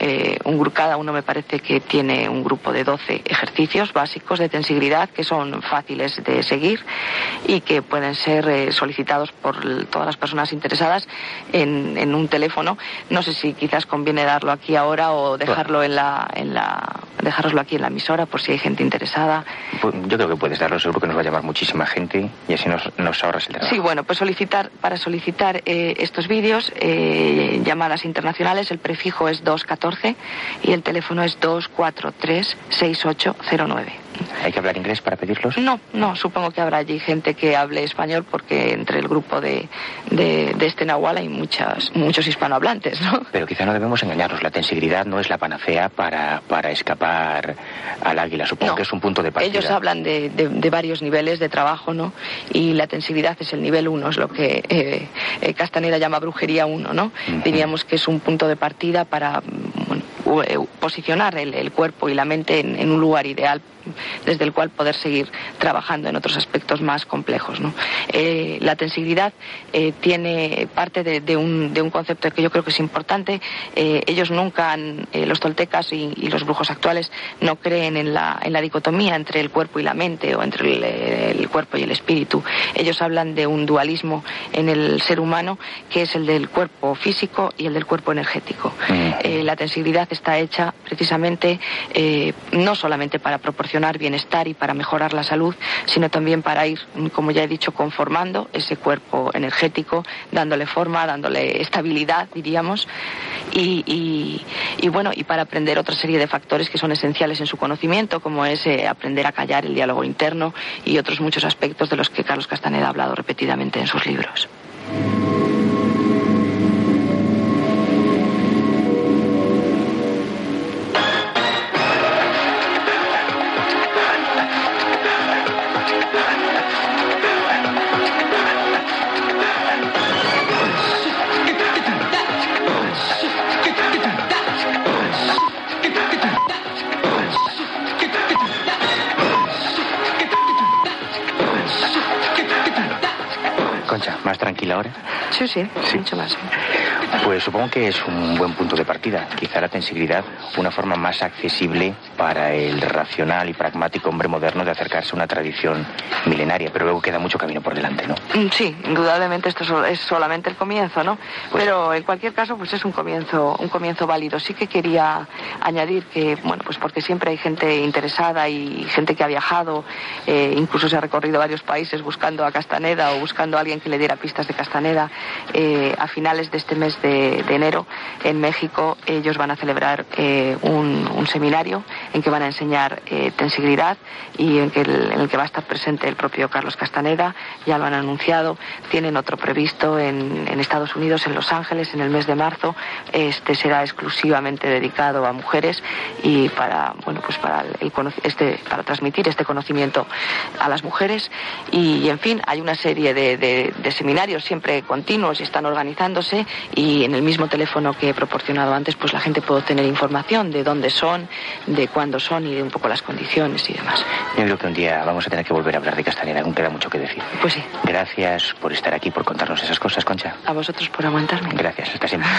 un cada uno me parece que tiene un grupo de 12 ejercicios básicos de tensibilidad que son fáciles de seguir y que pueden ser solicitados por todas las personas interesadas en, en, un teléfono. No sé si quizás conviene darlo aquí ahora o dejarlo en la, en la dejaroslo aquí en la emisora por si hay gente interesada. Pues, yo creo que puedes darlo, seguro que nos va a llamar muchísima gente y así nos, nos ahorras el trabajo. Sí, bueno, pues solicitar, para solicitar eh, estos vídeos, eh, llamadas internacionales, el prefijo es 214 y el teléfono es 243 6809. ¿Hay que hablar inglés para pedirlos? No, no, supongo que habrá allí gente que hable español porque entre el grupo de, de, este Nahual hay muchas, muchos hispanohablantes, ¿no? Pero quizá no debemos engañarnos, la tensibilidad no es la panacea para, para escapar al águila, supongo que es un punto de partida. Ellos hablan de, de, varios niveles de trabajo, ¿no? Y la tensibilidad es el nivel uno, es lo que eh, eh Castaneda llama brujería uno, ¿no? Diríamos que es un punto de partida para eh, posicionar el, cuerpo y la mente en un lugar ideal desde el cual poder seguir trabajando en otros aspectos más complejos. Eh, la tensibilidad eh, tiene parte de, un, de, un, concepto que yo creo que es importante. Eh, ellos nunca, han, los toltecas y, los brujos actuales, no creen en la, en la, dicotomía entre el cuerpo y la mente o entre el, cuerpo y el espíritu. Ellos hablan de un dualismo en el ser humano que es el del cuerpo físico y el del cuerpo energético. Mm. la tensibilidad está hecha precisamente no solamente para proporcionar bienestar y para mejorar la salud, sino también para ir, como ya he dicho, conformando ese cuerpo energético, dándole forma, dándole estabilidad, diríamos, y, bueno, y para aprender otra serie de factores que son esenciales en su conocimiento, como es eh, aprender a callar el diálogo interno y otros muchos aspectos de los que Carlos Castaneda ha hablado repetidamente en sus libros. Tranquila ahora? Sí, sí, mucho más. Pues supongo que es un buen punto de partida. Quizá la tensibilidad, una forma más accesible para el racional y pragmático hombre moderno de acercarse a una tradición milenaria, pero luego queda mucho camino por delante, ¿no? Mm, sí, indudablemente esto es solamente el comienzo, ¿no? Pues pero en cualquier caso, pues es un comienzo, un comienzo válido. Sí que quería añadir que, bueno, pues porque siempre hay gente interesada y gente que ha viajado, eh, incluso se ha recorrido varios países buscando a Castaneda o buscando a alguien que le diera pistas de Castaneda. Eh, a finales de este mes de, enero, en México, ellos van a celebrar eh, un, seminario en que van a enseñar eh, tensibilidad y en, el que va a estar presente el propio Carlos Castaneda. Ya lo han anunciado. Tienen otro previsto en, Estados Unidos, en Los Ángeles, en el mes de marzo. Este será exclusivamente dedicado a mujeres y para, bueno, pues para, este, para transmitir este conocimiento a las mujeres. Y, en fin, hay una serie de seminarios siempre continuos y están organizándose y en el mismo teléfono que he proporcionado antes, pues la gente puede obtener información de dónde son, de cuándo son y de un poco las condiciones y demás. Yo creo que un día vamos a tener que volver a hablar de Castaneda, aún queda mucho que decir. Pues sí. Gracias por estar aquí, por contarnos esas cosas, Concha. A vosotros por aguantarme. Gracias, hasta siempre.